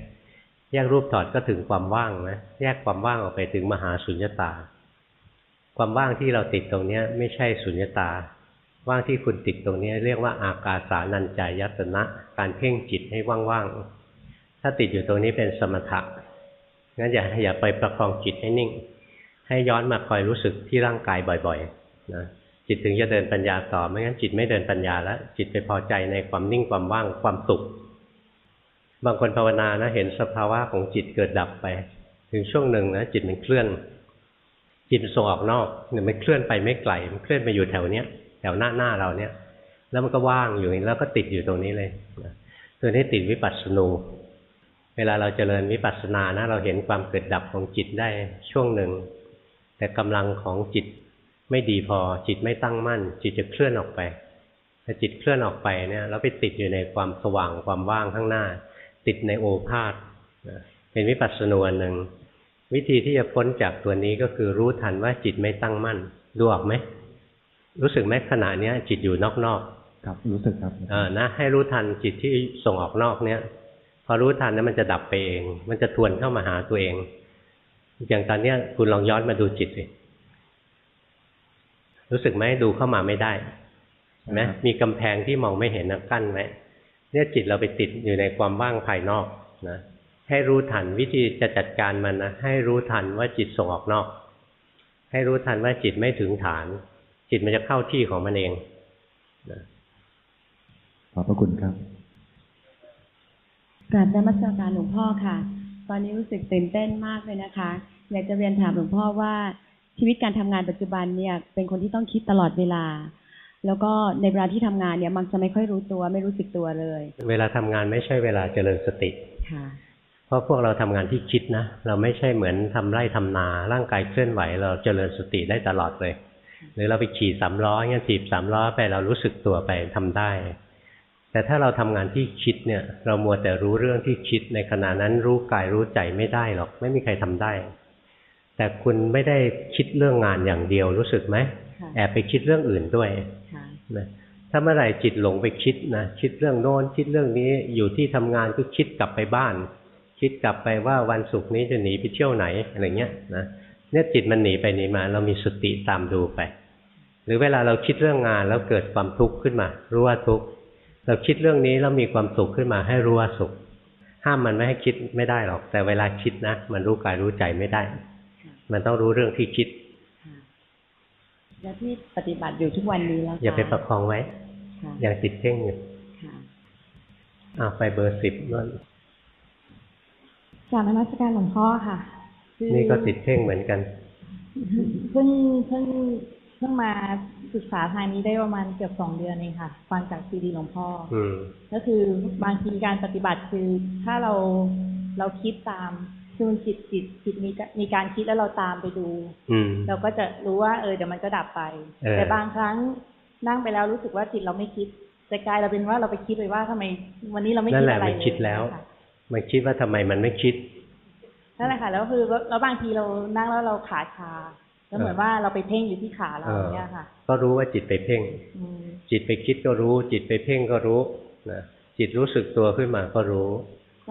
แยกรูปถอดก็ถึงความว่างนะแยกความว่างออกไปถึงมหาสุญญตา ความว่างที่เราติดตรงเนี้ย ไม่ใช่สุญญตา ว่างที่คุณติดตรงนี้เรียกว่าอากาสานัญจายตนะ การเพ่งจิตให้ว่างๆ ถ้าติดอยู่ตรงนี้เป็นสมถะ งั้นอย่าอย่าไปประคองจิตให้นิ่ง ให้ย้อนมาคอยรู้สึกที่ร่างกายบ่อยๆ นะจิตถึงจะเดินปัญญาต่อ ไม่งั้นจิตไม่เดินปัญญาแล้ว จิตไปพอใจในความนิ่งความว่างความสุข บางคนภาวนานะเห็นสภาวะของจิตเกิดดับไป ถึงช่วงหนึ่งนะจิตมันเคลื่อน จิตส่งออกนอกเนี่ยมันเคลื่อนไปไม่ไกล มันเคลื่อนไปอยู่แถวเนี้ย แถวหน้าหน้าเราเนี่ย แล้วมันก็ว่างอยู่แล้วก็ติดอยู่ตรงนี้เลยตัวนี้ติดวิปัสสนูเวลาเราเจริญวิปัสสนานะ เราเห็นความเกิดดับของจิตได้ช่วงหนึ่ง แต่กำลังของจิตไม่ดีพอจิตไม่ตั้งมั่น จิตจะเคลื่อนออกไปถ้าจิตเคลื่อนออกไปเนี่ยแล้วไปติดอยู่ในความสว่างความว่างข้างหน้า ติดในโอภาษเป็นวิปัสสนูนหนึ่งวิธีที่จะพ้นจากตัวนี้ก็คือรู้ทันว่าจิตไม่ตั้งมั่น ดูออกไหม รู้สึกไหมขณะเนี้ย จิตอยู่นอกครับรู้สึกครับๆเออนะ ให้รู้ทันจิตที่ส่งออกนอกเนี้ยพอรู้ทันนั้นมันจะดับไปเอง มันจะทวนเข้ามาหาตัวเอง อย่างตอนเนี้ยคุณลองย้อนมาดูจิตสิรู้สึกไหมดูเข้ามาไม่ได้เห็นไหมครับมีกำแพงที่มองไม่เห็นนะกั้นไว้เนี่ยจิตเราไปติดอยู่ในความว่างภายนอกนะให้รู้ทันวิธีจะจัดการมันนะให้รู้ทันว่าจิตส่งออกนอก ให้รู้ทันว่าจิตไม่ถึงฐาน จิตมันจะเข้าที่ของมันเองนะขอบพระคุณครับกราบนมัสการหลวงพ่อค่ะ ตอนนี้รู้สึกตื่นเต้นมากเลยนะคะ อยากจะเรียนถามหลวงพ่อว่าชีวิตการทำงานปัจจุบันเนี่ย เป็นคนที่ต้องคิดตลอดเวลา แล้วก็ในเวลาที่ทำงานเนี่ย มักจะไม่ค่อยรู้ตัว ไม่รู้สึกตัวเลย เวลาทำงานไม่ใช่เวลาเจริญสติค่ะเพราะพวกเราทำงานที่คิดนะ เราไม่ใช่เหมือนทำไร่ทำนา ร่างกายเคลื่อนไหว เราเจริญสติได้ตลอดเลย หรือเราไปขี่สามล้อเงี้ยถีบสามล้อไปเรารู้สึกตัวไปทำได้ แต่ถ้าเราทำงานที่คิดเนี่ย เรามัวแต่รู้เรื่องที่คิดในขณะนั้นรู้กายรู้ใจไม่ได้หรอก ไม่มีใครทำได้ แต่คุณไม่ได้คิดเรื่องงานอย่างเดียวรู้สึกไหมค่ะแอบไปคิดเรื่องอื่นด้วยค่ะนะถ้าเมื่อไหร่จิตหลงไปคิดนะคิดเรื่องโน้นคิดเรื่องนี้อยู่ที่ทำงานก็คิดกลับไปบ้าน คิดกลับไปว่าวันศุกร์นี้จะหนีไปเที่ยวไหนอะไรเงี้ยนะ เนี่ยจิตมันหนีไปหนีมา เรามีสติตามดูไป หรือเวลาเราคิดเรื่องงานแล้วเกิดความทุกข์ขึ้นมา รู้ว่าทุกข์เราคิดเรื่องนี้แล้วมีความสุขขึ้นมาให้รู้ว่าสุข ห้ามมันไม่ให้คิดไม่ได้หรอก แต่เวลาคิดนะมันรู้กายรู้ใจไม่ได้ มันต้องรู้เรื่องที่คิดค่ะและที่ปฏิบัติอยู่ทุกวันนี้แล้วอย่าไปประค่ะคองไว้ค่ะยังติดเพ่งอยู่ค่ะอ่าไปเบอร์สิบนั่นกราบนมัสการหลวงพ่อค่ะคือ นี่ก็ติดเพ่งเหมือนกัน เพิ่งเพิ่งเพิ่งมาศึกษาทางนี้ได้ประมาณเกือบสองเดือนเองค่ะฟังจากซีดีหลวงพ่อออืมก็คือบางทีการปฏิบัติคือถ้าเราเราคิดตามคือมันจิตจิตจิตมีกะมีการคิดแล้วเราตามไปดู อืมเราก็จะรู้ว่าเออเดี๋ยวมันก็ดับไปเออแต่บางครั้งนั่งไปแล้วรู้สึกว่าจิตเราไม่คิด แต่กลายเราเป็นว่าเราไปคิดไปว่าทำไม วันนี้เราไม่นั่คินดแหละอะไรมันเลยคิดแล้วค่ะมันคิดว่าทำไมมันไม่คิด นั่นแหละค่ะแล้วคือแล้วบางทีเรานั่งแล้วเราขาชาแล้วเหมือนว่าเราไปเพ่งอยู่ที่ขาเราเอออย่างเงี้ยค่ะ ก็รู้ว่าจิตไปเพ่งอืมจิตไปคิดก็รู้ จิตไปเพ่งก็รู้นะจิตรู้สึกตัวขึ้นมาก็รู้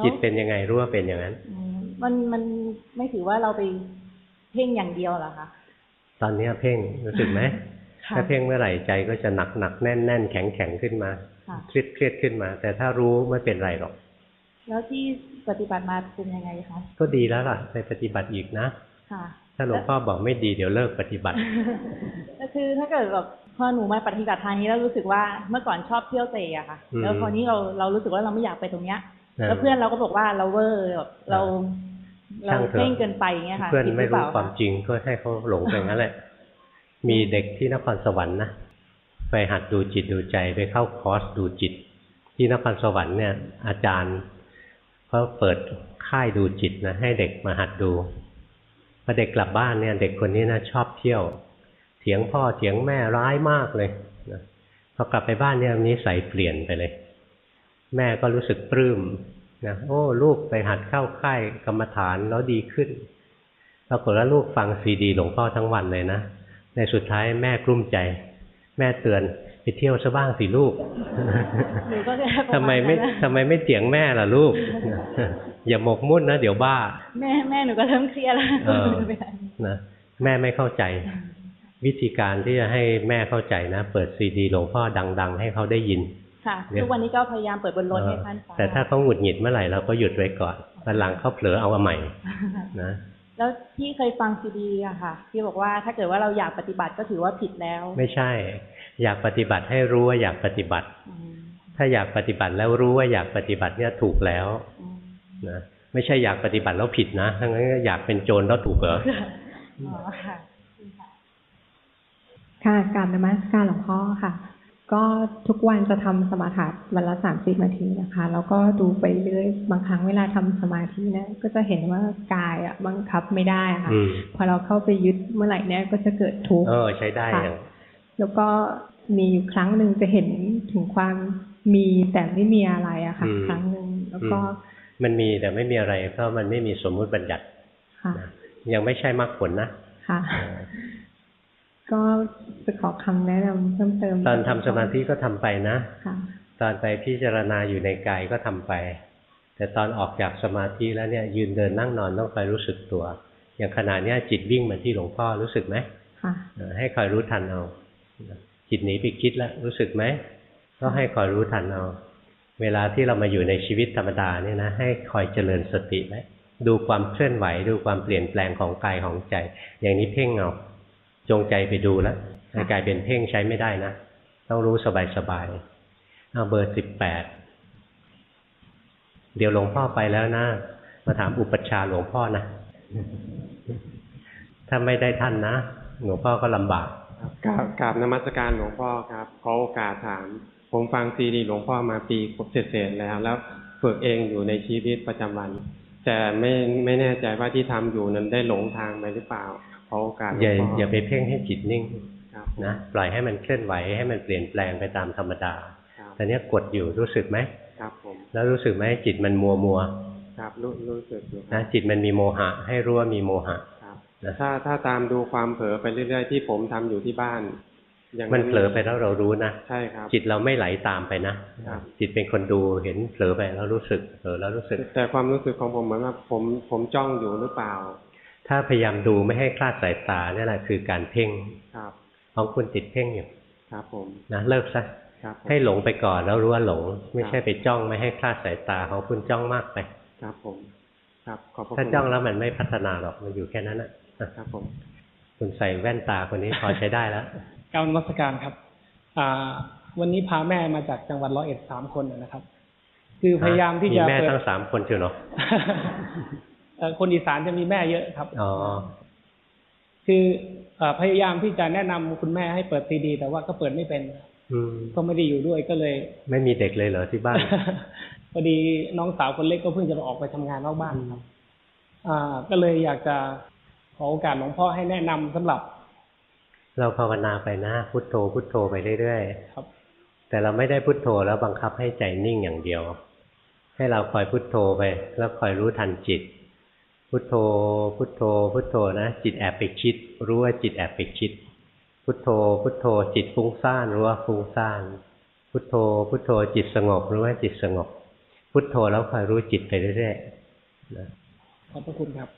จิตเป็นยังไงรู้ว่าเป็นอย่างนั้นอืมมันมันไม่ถือว่าเราไปเพ่งอย่างเดียวเหรอคะตอนเนี้ยเพ่งรู้สึกไหมค่ะถ้าเพ่งเมื่อไหร่ใจก็จะหนักหนักแน่นแน่นแข็งแข็งขึ้นมาค่ะเครียดเครียดขึ้นมา แต่ถ้ารู้ไม่เป็นไรหรอก แล้วที่ ปฏิบัติมาเป็นยังไงคะก็ดีแล้วล่ะไปปฏิบัติอีกนะค่ะถ้าหลวงพ่อบอกไม่ดีเดี๋ยวเลิกปฏิบัติก็คือถ้าเกิดแบบพอหนูมาปฏิบัติทางนี้แล้วรู้สึกว่าเมื่อก่อนชอบเที่ยวเตะอะค่ะอืมแล้วคราวนี้เราเรารู้สึกว่าเราไม่อยากไปตรงเนี้ยเออแล้วเพื่อนเราก็บอกว่าเราเวอร์แบบเราเราช่างเถอะเพ่งเกินไปอย่างเงี้ยค่ะเพื่อนผิดหไม่เปรู้ล่ความคะจริงก็ให้เขาหลงไปงั้นแหละ มีเด็กที่นครสวรรค์นะไปหัดดูจิตดูใจไปเข้าคอร์สดูจิต ที่นครสวรรค์เนี่ย อาจารย์ เขาเปิดค่ายดูจิตนะให้เด็กมาหัดดูพอเด็กกลับบ้านเนี่ย เด็กคนนี้นะชอบเที่ยว เถียงพ่อเถียงแม่ร้ายมากเลยนะพอกลับไปบ้านเนี่ยนิสัยเปลี่ยนไปเลย แม่ก็รู้สึกปลื้มนะโอ้ลูกไปหัดเข้าค่ายกรรมฐานแล้วดีขึ้นปรากฏว่าลูกฟังซีดีหลวงพ่อทั้งวันเลยนะในสุดท้ายแม่กลุ้มใจ แม่เตือน เที่ยวซะบ้างสิลูกหนูก็แค่ประาณทำไมไม่นั้นนะทำไมไม่เถียงแม่ล่ะลูก อย่าหมกมุ่นนะ เดี๋ยวบ้า แม่แม่หนูก็เริ่มเครียดแล้วเออนะแม่ไม่เข้าใจ วิธีการที่จะให้แม่เข้าใจนะ เปิดซีดีหลวงพ่อดัง ๆ ให้เขาได้ยิน ค่ะเดี๋ยวทุกวันนี้ก็พยายามเปิดบนรถให้ท่านฟังแต่ถ้าเขาหงุดหงิดเมื่อไหร่เราก็หยุดไว้ก่อนวันหลังเขาเผลอเอามาใหม่นะแล้วที่เคยฟังซีดีอะค่ะ ที่บอกว่าถ้าเกิดว่าเราอยากปฏิบัติก็ถือว่าผิดแล้ว ไม่ใช่ อยากปฏิบัติให้รู้ว่าอยากปฏิบัติอืมถ้าอยากปฏิบัติแล้วรู้ว่าอยากปฏิบัติเนี่ยถูกแล้วอืมนะไม่ใช่อยากปฏิบัติแล้วผิดนะทั้งนั้นก็อยากเป็นโจรแล้วถูกเหรออ๋อค่ะค่ะกรารนมัสการหลวงพ่อค่ะ ก็ทุกวันจะทำสมาธิวันละสามสิบนาทีนะคะ แล้วก็ดูไปเรื่อยบางครั้งเวลาทำสมาธินะก็จะเห็นว่ากายอะบังคับไม่ได้อะค่ะอืมพอเราเข้าไปยึดเมื่อไหร่เนี่ยก็จะเกิดทุกข์เออใช้ได้ค่ะอย่าง แล้วก็มีอยู่ครั้งหนึ่งจะเห็นถึงความมีแต่ไม่มีอะไรอะค่ะอืมครั้งหนึ่งแล้วก็อืมมันมีแต่ไม่มีอะไร เพราะมันไม่มีสมมุติบัญญัติค่ะยังไม่ใช่มรรคผลนะค่ะก็จะขอคำแนะนำเพิ่มเติม ตอนทำสมาธิก็ทำไปนะค่ะตอนไปพิจารณาอยู่ในกายก็ทำไป แต่ตอนออกจากสมาธิแล้วเนี่ย ยืนเดินนั่งนอนต้องคอยรู้สึกตัว อย่างขณะเนี้ยจิตวิ่งมาที่หลวงพ่อรู้สึกไหมค่ะเออให้คอยรู้ทันเอา จิตหนีไปคิดแล้วรู้สึกไหมก็ให้คอยรู้ทันเอาเวลาที่เรามาอยู่ในชีวิตธรรมดาเนี่ยนะให้คอยเจริญสติไว้ดูความเคลื่อนไหวดูความเปลี่ยนแปลงของกายของใจ อย่างนี้เพ่งเอาจงใจไปดูแล้วกลายเป็นเพ่งใช้ไม่ได้นะ ต้องรู้สบายๆเอาเบอร์สิบแปดเดี๋ยวหลวงพ่อไปแล้วนะ มาถามอุปชาหลวงพ่อนะ ถ้าไม่ได้ท่านนะ หลวงพ่อก็ลำบาก กราบกราบนมัสการหลวงพ่อครับขอโอกาสถาม ผมฟังซีดีหลวงพ่อมาปีเศษๆแล้ว แล้วฝึกเองอยู่ในชีวิตประจำวัน แต่ไม่ไม่แน่ใจว่าที่ทำอยู่นั้นได้หลงทางไปหรือเปล่าขอโอกาสหลวอย่างพ่ออย่าไปเพ่งให้จิตนิ่งครับนะปล่อยให้มันเคลื่อนไหวให้มันเปลี่ยนแปลงไปตามธรรมดาครับแต่เนี้ยกดอยู่รู้สึกไหมครับผมแล้วรู้สึกไหมจิตมันมัวมัวครับรู้รู้สึกอยู่คนะรับจิตมันมีโมหะ ให้รู้ว่ามีโมหะครับนะ ถ้าถ้าตามดูความเผลอไปเรื่อยๆที่ผมทำอยู่ที่บ้านอย่างมันเผลอไปแล้วเรารู้นะใช่ครับจิตเราไม่ไหลตามไปนะครับจิตเป็นคนดูเห็นเผลอไปแล้วรู้สึกเผลอแล้วรู้สึก แต่ความรู้สึกของผมเหมือนว่าผมผมจ้องอยู่หรือเปล่า ถ้าพยายามดูไม่ให้คลาดสายตาเนี่ยแหละคือการเพ่งครับของคุณติดเพ่งอยู่ครับ ผมนะเลิกซะครับผมให้หลงไปก่อนแล้วรู้ว่าหลง ไม่ใช่ไปจ้องไม่ให้คลาดสายตาของคุณจ้องมากไป ครับผม ครับขอบพระถ้าคุณจ้องแล้วมันไม่พัฒนาหรอกมันอยู่แค่นั้นนะอะ ครับผมคุณใส่แว่นตาคนนี้พอใช้ได้แล้วกรารนมัสการครับ อ่า วันนี้พาแม่มาจากจังหวัดร้อยเอ็ดสามคนนะครับ คือพยายามที่จะแม่เปิดทั้งสามคนเชียวเนาะเอ่อคนอีสานจะมีแม่เยอะครับอ๋อคือเอ่อพยายามที่จะแนะนำคุณแม่ให้เปิดซีดี แต่ว่าก็เปิดไม่เป็นอืมก็ไม่ได้อยู่ด้วยก็เลย ไม่มีเด็กเลยเหรอที่บ้านพอดีน้องสาวคนเล็กก็เพิ่งจะออกไปทำงานนอกบ้านครับ อ่า ก็เลยอยากจะ ขอโอกาสหลวงพ่อให้แนะนำสำหรับ เราภาวนาไปนะพุทโธพุทโธไปเรื่อยครับๆแต่เราไม่ได้พุทโธแล้วบังคับให้ใจนิ่งอย่างเดียว ให้เราคอยพุทโธไป แล้วคอยรู้ทันจิต พุทโธ พุทโธ พุทโธนะจิตแอบไปคิด รู้ว่าจิตแอบไปคิด พุทโธ พุทโธ จิตฟุ้งซ่านรู้ว่าฟุ้งซ่านพุทโธ พุทโธจิตสงบรู้ว่าจิตสงบ พุทโธแล้วคอยรู้จิตไปเรื่อยๆนะขอบพระคุณครับ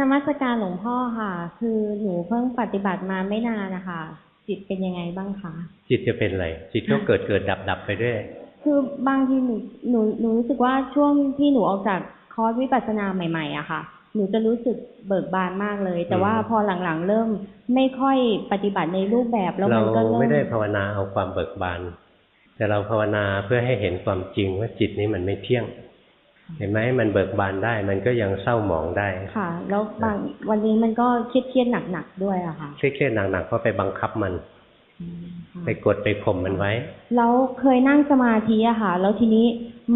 นมัสการหลวงพ่อค่ะ คือหนูเพิ่งปฏิบัติมาไม่นานนะคะจิตเป็นยังไงบ้างคะจิตจะเป็นอะไรจิตก็เกิดเกิดดับดับไปเรื่อยคือบางทีหนูหนูหนูรู้สึกว่าช่วงที่หนูออกจากคอร์สวิปัสสนาใหม่ๆอะค่ะ หนูจะรู้สึกเบิกบานมากเลย แต่ว่าพอหลังๆ เริ่มไม่ค่อยปฏิบัติในรูปแบบแล้วเรามันก็เริ่มไม่ได้ภาวนาเอาความเบิกบาน แต่เราภาวนาเพื่อให้เห็นความจริงว่าจิตนี้มันไม่เที่ยง เห็นไหมมันเบิกบานได้ มันก็ยังเศร้าหมองได้ ค่ะ แล้วบางวันนี้มันก็เครียดๆหนักๆด้วยอะค่ะ เครียดๆหนักๆก็ไปบังคับมัน ไปกดไปข่มมันไว้ แล้วเคยนั่งสมาธิอะค่ะ แล้วทีนี้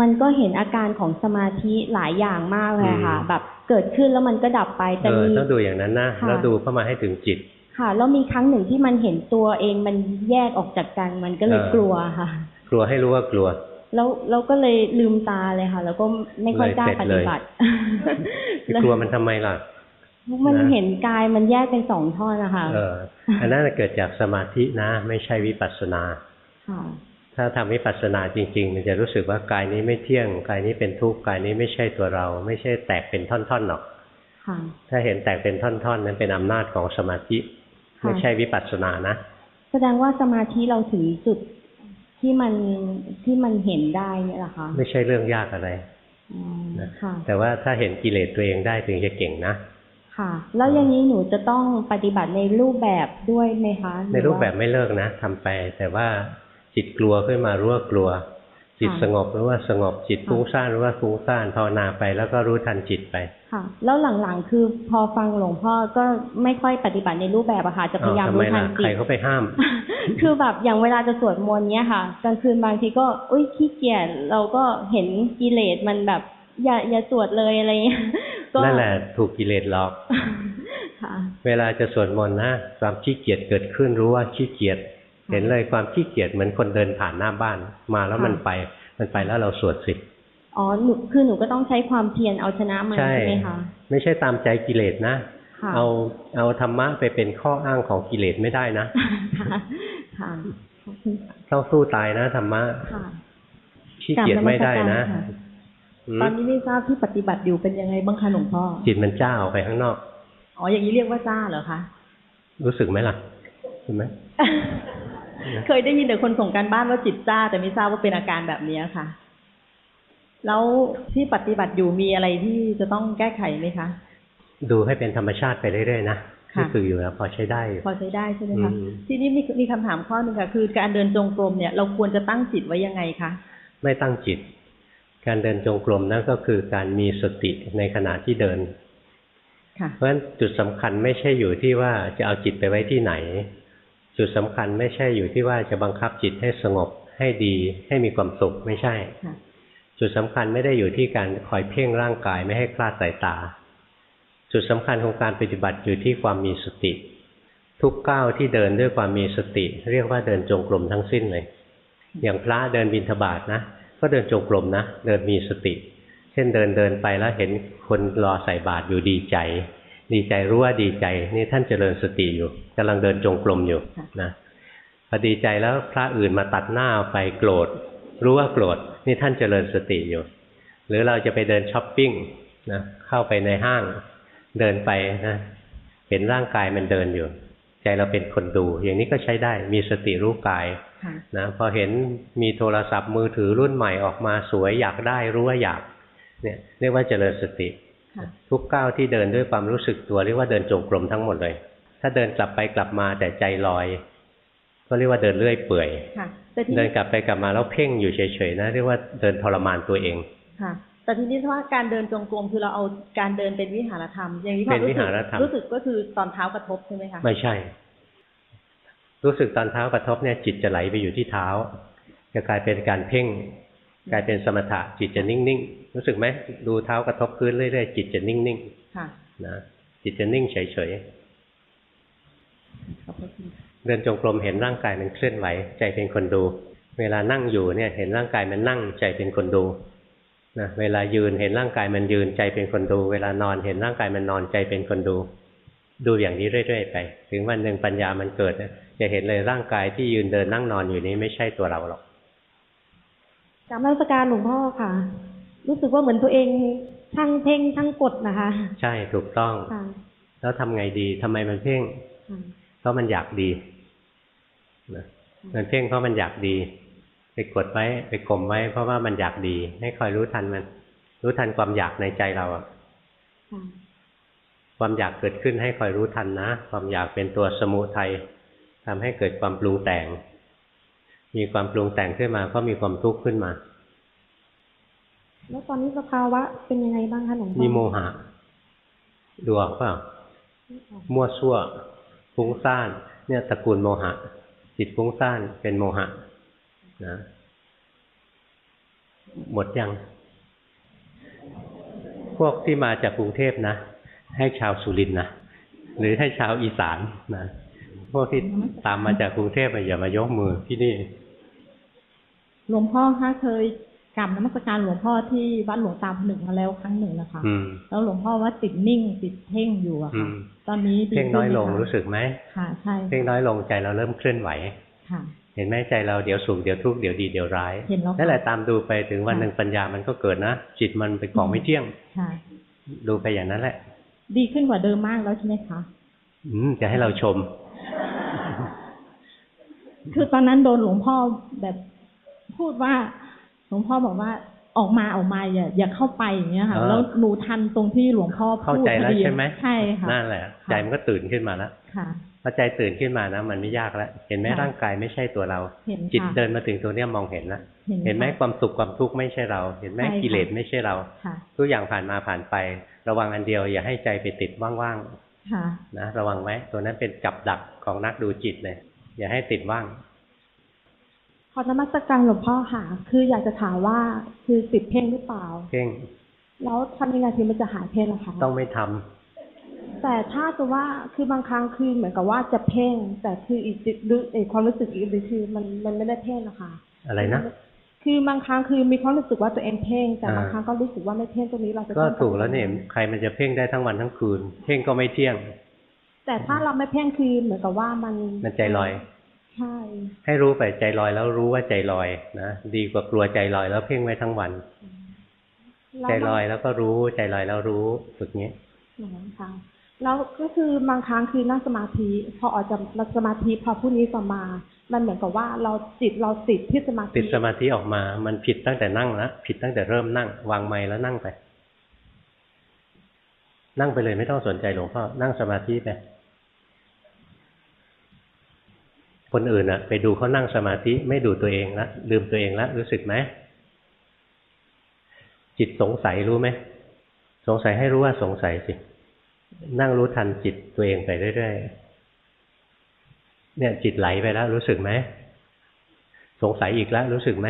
มันก็เห็นอาการของสมาธิหลายอย่างมากเลยค่ะอืมแบบเกิดขึ้นแล้วมันก็ดับไปเอแต่อมีต้องดูอย่างนั้นนะค่ะแล้วดูเข้ามาให้ถึงจิต ค่ะแล้วมีครั้งหนึ่งที่มันเห็นตัวเองมันแยกออกจากกันมันก็เลยเออกลัวค่ะ กลัวให้รู้ว่ากลัว แล้วเราก็เลยลืมตาเลยค่ะ แล้วก็ไม่ค่อยกล้าเลยเสร็ปจเลยฏิบัติจะกลัวมันทำไมล่ะมันนะเห็นกายมันแยกเป็นสองท่อนนะคะเอออันนั้นเกิดจากสมาธินะ ไม่ใช่วิปัสสนาค่ะถ้าทำวิปัสสนาจริง ๆ มันจะรู้สึกว่ากายนี้ไม่เที่ยง กายนี้เป็นทุกข์กายนี้ไม่ใช่ตัวเรา ไม่ใช่แตกเป็นท่อนๆหรอกค่ะถ้าเห็นแตกเป็นท่อนๆ นั้นเป็นอำนาจของสมาธิค่ะไม่ใช่วิปัสสนานะ แสดงว่าสมาธิเราถึงจุด ที่มันที่มันเห็นได้เนี่ยเหรอคะ ไม่ใช่เรื่องยากอะไรอืมนะค่ะแต่ว่าถ้าเห็นกิเลสตัวเองได้ถึงจะเก่งนะค่ะ แล้วอย่างนี้หนูจะต้องปฏิบัติในรูปแบบด้วยไหมคะหอในรูปแบบว่าไม่เลิกนะทำไป แต่ว่าจิตกลัวขึ้นมารู้ว่ากลัว จิตค่ะสงบรู้ว่าสงบจิตค่ะฟุ้งซ่านรู้ว่าฟุ้งซ่านภาวนาไปแล้วก็รู้ทันจิตไป ค่ะ แล้วหลังๆ คือพอฟังหลวงพ่อก็ไม่ค่อยปฏิบัติในรูปแบบอะค่ะจะพยายามอ้าวทำรู้ไมทัล่ะนจิใครตเขาไปห้าม คือแบบอย่างเวลาจะสวดมนต์เนี้ยค่ะกลางคืนบางทีก็อุ้ยขี้เกียจเราก็เห็นกิเลสมันแบบอย่าอย่าสวดเลยอะไรเงี้ยก็นั่นแหละถูกกิเลสหลอกค่ะเวลาจะสวดมนต์นะความขี้เกียจเกิดขึ้นรู้ว่าขี้เกียจ เห็นเลยความขี้เกียจเหมือนคนเดินผ่านหน้าบ้าน มาแล้วมันไป มันไปแล้วเราสวดสิอ๋อหนูคือหนูก็ต้องใช้ความเพียรเอาชนะมันใช่ใช่ไหมคะไม่ใช่ตามใจกิเลสนะค่ะเอาเอาธรรมะไปเป็นข้ออ้างของกิเลสไม่ได้นะค่ะค่ะขอบคุณค่ะต้องสู้ตายนะธรรมะค่ะขี้เกียจไม่ได้นะกราบนมัสการค่ะอืมตอนนี้ไม่ทราบที่ปฏิบัติอยู่เป็นยังไงบ้างคะหลวงพ่อจิตมันจ้าออกไปข้างนอกอ๋ออย่างนี้เรียกว่าจ้าเหรอคะรู้สึกไหมล่ะเห็นไหม เคยได้ยินแต่คนส่งการบ้านว่าจิตจ้า แต่ไม่ทราบว่าเป็นอาการแบบนี้ค่ะ แล้วที่ปฏิบัติอยู่มีอะไรที่จะต้องแก้ไขไหมคะ ดูให้เป็นธรรมชาติไปเรื่อยๆนะค่ะที่ฝึกอยู่แล้วพอใช้ได้อยู่พอใช้ได้ใช่ไหมคะอืมทีนี้มีมีคำถามข้อหนึ่งค่ะ คือการเดินจงกรมเนี่ย เราควรจะตั้งจิตไว้ยังไงคะไม่ตั้งจิต การเดินจงกรมนั่นก็คือการมีสติในขณะที่เดินค่ะเพราะฉะนั้นจุดสำคัญไม่ใช่อยู่ที่ว่าจะเอาจิตไปไว้ที่ไหน จุดสำคัญไม่ใช่อยู่ที่ว่าจะบังคับจิตให้สงบให้ดีให้มีความสุขไม่ใช่ค่ะจุดสำคัญไม่ได้อยู่ที่การคอยเพ่งร่างกายไม่ให้คลาดสายตา จุดสำคัญของการปฏิบัติอยู่ที่ความมีสติ ทุกก้าวที่เดินด้วยความมีสติ เรียกว่าเดินจงกรมทั้งสิ้นเลย อย่างพระเดินบิณฑบาตนะก็เดินจงกรมนะเดินมีสติ เช่นเดินเดินไปแล้วเห็นคนรอใส่บาตรอยู่ดีใจ ดีใจรู้ว่าดีใจ นี่ท่านเจริญสติอยู่กำลังเดินจงกรมอยู่นะพอดีใจแล้วพระอื่นมาตัดหน้าไปโกรธ รู้ว่าโกรธนี่ท่านเจริญสติอยู่ หรือเราจะไปเดินช้อปปิ้งนะเข้าไปในห้างเดินไปนะเห็นร่างกายมันเดินอยู่ ใจเราเป็นคนดู อย่างนี้ก็ใช้ได้มีสติรู้กายค่ะนะพอเห็นมีโทรศัพท์มือถือรุ่นใหม่ออกมาสวยอยากได้รู้ว่าอยากเนี่ยเรียกว่าเจริญสติค่ะ ทุกก้าวที่เดินด้วยความรู้สึกตัวเรียกว่าเดินจงกรมทั้งหมดเลย ถ้าเดินกลับไปกลับมาแต่ใจลอย ก็เรียกว่าเดินเลื่อยเปื่อยค่ะแต่ทีเดินี้นกลับไปกลับมาแล้วเพ่งอยู่เฉยๆนะเรียกว่าเดินทรมานตัวเองค่ะแต่ทีนี้ว่าการเดินจงกรมคือเราเอาการเดินเป็นวิหารธรรม อย่างนี้ความเป็นวิรู้สึหากรธรรมรู้สึกก็คือตอนเท้ากระทบใช่ไหมคะไม่ใช่ รู้สึกตอนเท้ากระทบเนี่ย จิตจะไหลไปอยู่ที่เท้าจะกลายเป็นการเพ่ง กลายเป็นสมถะจิตจะนิ่งๆ รู้สึกไหมดูเท้ากระทบพื้นเรื่อยๆจิตจะนิ่งค่ะๆนะจิตจะนิ่งเฉยขอบพระคุณค่ะๆเดินจงกรมเห็นร่างกายมันเคลื่อนไหว ใจเป็นคนดู เวลานั่งอยู่เนี่ยเห็นร่างกายมันนั่งใจเป็นคนดูนะเวลายืนเห็นร่างกายมันยืนใจเป็นคนดู เวลานอนเห็นร่างกายมันนอนใจเป็นคนดู ดูอย่างนี้เรื่อยๆไป ถึงวันหนึ่งปัญญามันเกิดนะจะเห็นเลยร่างกายที่ยืนเดินนั่งนอนอยู่นี้ไม่ใช่ตัวเราหรอกกรรมนมัสการหลวงพ่อค่ะ รู้สึกว่าเหมือนตัวเองทั้งเพ่งทั้งกดนะคะ ใช่ถูกต้องค่ะแล้วทำไงดีทำไมมันเพ่งค่ะเพราะมันอยากดีนะมันเพ่งเพราะมันอยากดี ไปกดไว้ ไปข่มไว้ เพราะว่ามันอยากดี ให้คอยรู้ทันมัน รู้ทันความอยากในใจเราอะค่ะความอยากเกิดขึ้นให้คอยรู้ทันนะ ความอยากเป็นตัวสมุทัยทำให้เกิดความปรุงแต่ง มีความปรุงแต่งขึ้นมาก็มีความทุกข์ขึ้นมา แล้วตอนนี้สภาวะเป็นยังไงบ้างคะหลวงพ่อมีโมหะดูออกเปล่ามั่วซั่วฟุ้งซ่าน เนี่ยตระกูลโมหะ จิตฟุ้งซ่านเป็นโมหะนะหมดยัง พวกที่มาจากกรุงเทพนะ ให้ชาวสุรินทร์นะ หรือให้ชาวอีสานนะ พวกที่ตามมาจากกรุงเทพอะอย่ามายกมือที่นี่ หลวงพ่อคะเคย กราบนมัสการหลวงพ่อที่วัดหลวงตาผนึกมาแล้วครั้งหนึ่งนะคะอืมแล้วหลวงพ่อว่าติดนิ่งติดเพ่งอยู่อะอืค่ะมตอนนี้ดีเพ่งน้อยลงขึ้ไหมคะรู้สึกไหมค่ะใช่เพ่งน้อยลงใจเราเริ่มเคลื่อนไหวค่ะ เห็นไหมใจเราเดี๋ยวสุขเดี๋ยวทุกข์เดี๋ยวดีเดี๋ยวร้ายเห็นแล้วค่ะนั่นแหละตามดูไปถึงวันหนึ่งปัญญามันก็เกิดนะจิตมันเป็นของไม่เที่ยงค่ะดูไปอย่างนั้นแหละ ดีขึ้นกว่าเดิมมากแล้วใช่ไหมคะอืมจะให้เราชม คือตอนนั้นโดนหลวงพ่อแบบพูดว่า หลวงพ่อบอกว่าออกมาออกมาอย่าอย่าเข้าไปอย่างเงี้ยค่ะเออแล้วหนูทันตรงที่หลวงพ่อเข้าพูดใจแล้วพอดีใช่ไหมใช่ค่ะนั่นแหละ ใจมันก็ตื่นขึ้นมาแล้วค่ะพอใจตื่นขึ้นมานะมันไม่ยากแล้วเห็นไหมค่ะร่างกายไม่ใช่ตัวเราเห็นค่ะจิตเดินมาถึงตัวเนี้ยมองเห็นแล้วเห็นเห็นไหมค่ะความสุขความทุกข์ไม่ใช่เรา เห็นไหมใช่ค่ะกิเลสไม่ใช่เราค่ะทุกอย่างผ่านมาผ่านไป ระวังอันเดียวอย่าให้ใจไปติดว่างค่ะๆนะระวังไว้ตัวนั้นเป็นกับดักของนักดูจิตเลยอย่าให้ติดว่าง ขอนมัสการหลวงพ่อค่ะ คืออยากจะถามว่าคือติดเพ่งหรือเปล่า เพ่ง แล้วทำยังไงถึงมันจะหายเพ่งล่ะคะต้องไม่ทำแต่ถ้าจะว่าคือบางครั้งคือเหมือนกับว่าจะเพ่ง แต่คืออีกจิตรู้ไอความรู้สึกอีกอันหนึ่งคือมันมันไม่ได้เพ่งนะคะอะไรนะ คือบางครั้งคือมีความรู้สึกว่าตัวเองเพ่ง แต่อ่าบางครั้งก็รู้สึกว่าไม่เพ่งตรงนี้เราจะก็ต้องถูกแล้วเนี่ยใครมันจะเพ่งได้ทั้งวันทั้งคืน เพ่งก็ไม่เที่ยง แต่ถ้าเราไม่เพ่งคือเหมือนกับว่ามันมันใจลอย ใช่ให้รู้ไปใจลอยแล้วรู้ว่าใจลอยนะดีกว่ากลัวใจลอยแล้วเพ่งไว้ทั้งวัน ใจลอยแล้วก็รู้ใจลอยแล้วรู้ฝึกนี้อย่างนั้นค่ะแล้วก็คือบางครั้งคือนั่งสมาธิ พอออกจากสมาธิพอพรุ่งนี้ต่อมา มันเหมือนกับว่าเราจิตเราติดที่สมาธิติดสมาธิออกมา มันผิดตั้งแต่นั่งแล้วผิดตั้งแต่เริ่มนั่ง วางไม้แล้วนั่งไป นั่งไปเลยไม่ต้องสนใจหลวงพ่อนั่งสมาธิไป คนอื่นอะไปดูเขานั่งสมาธิไม่ดูตัวเองละลืมตัวเองละรู้สึกไหมจิตสงสัยรู้ไหมสงสัยให้รู้ว่าสงสัยสินั่งรู้ทันจิตตัวเองไปเรื่อยๆเนี่ย จิตไหลไปแล้ว รู้สึกไหมสงสัยอีกแล้ว รู้สึกไหม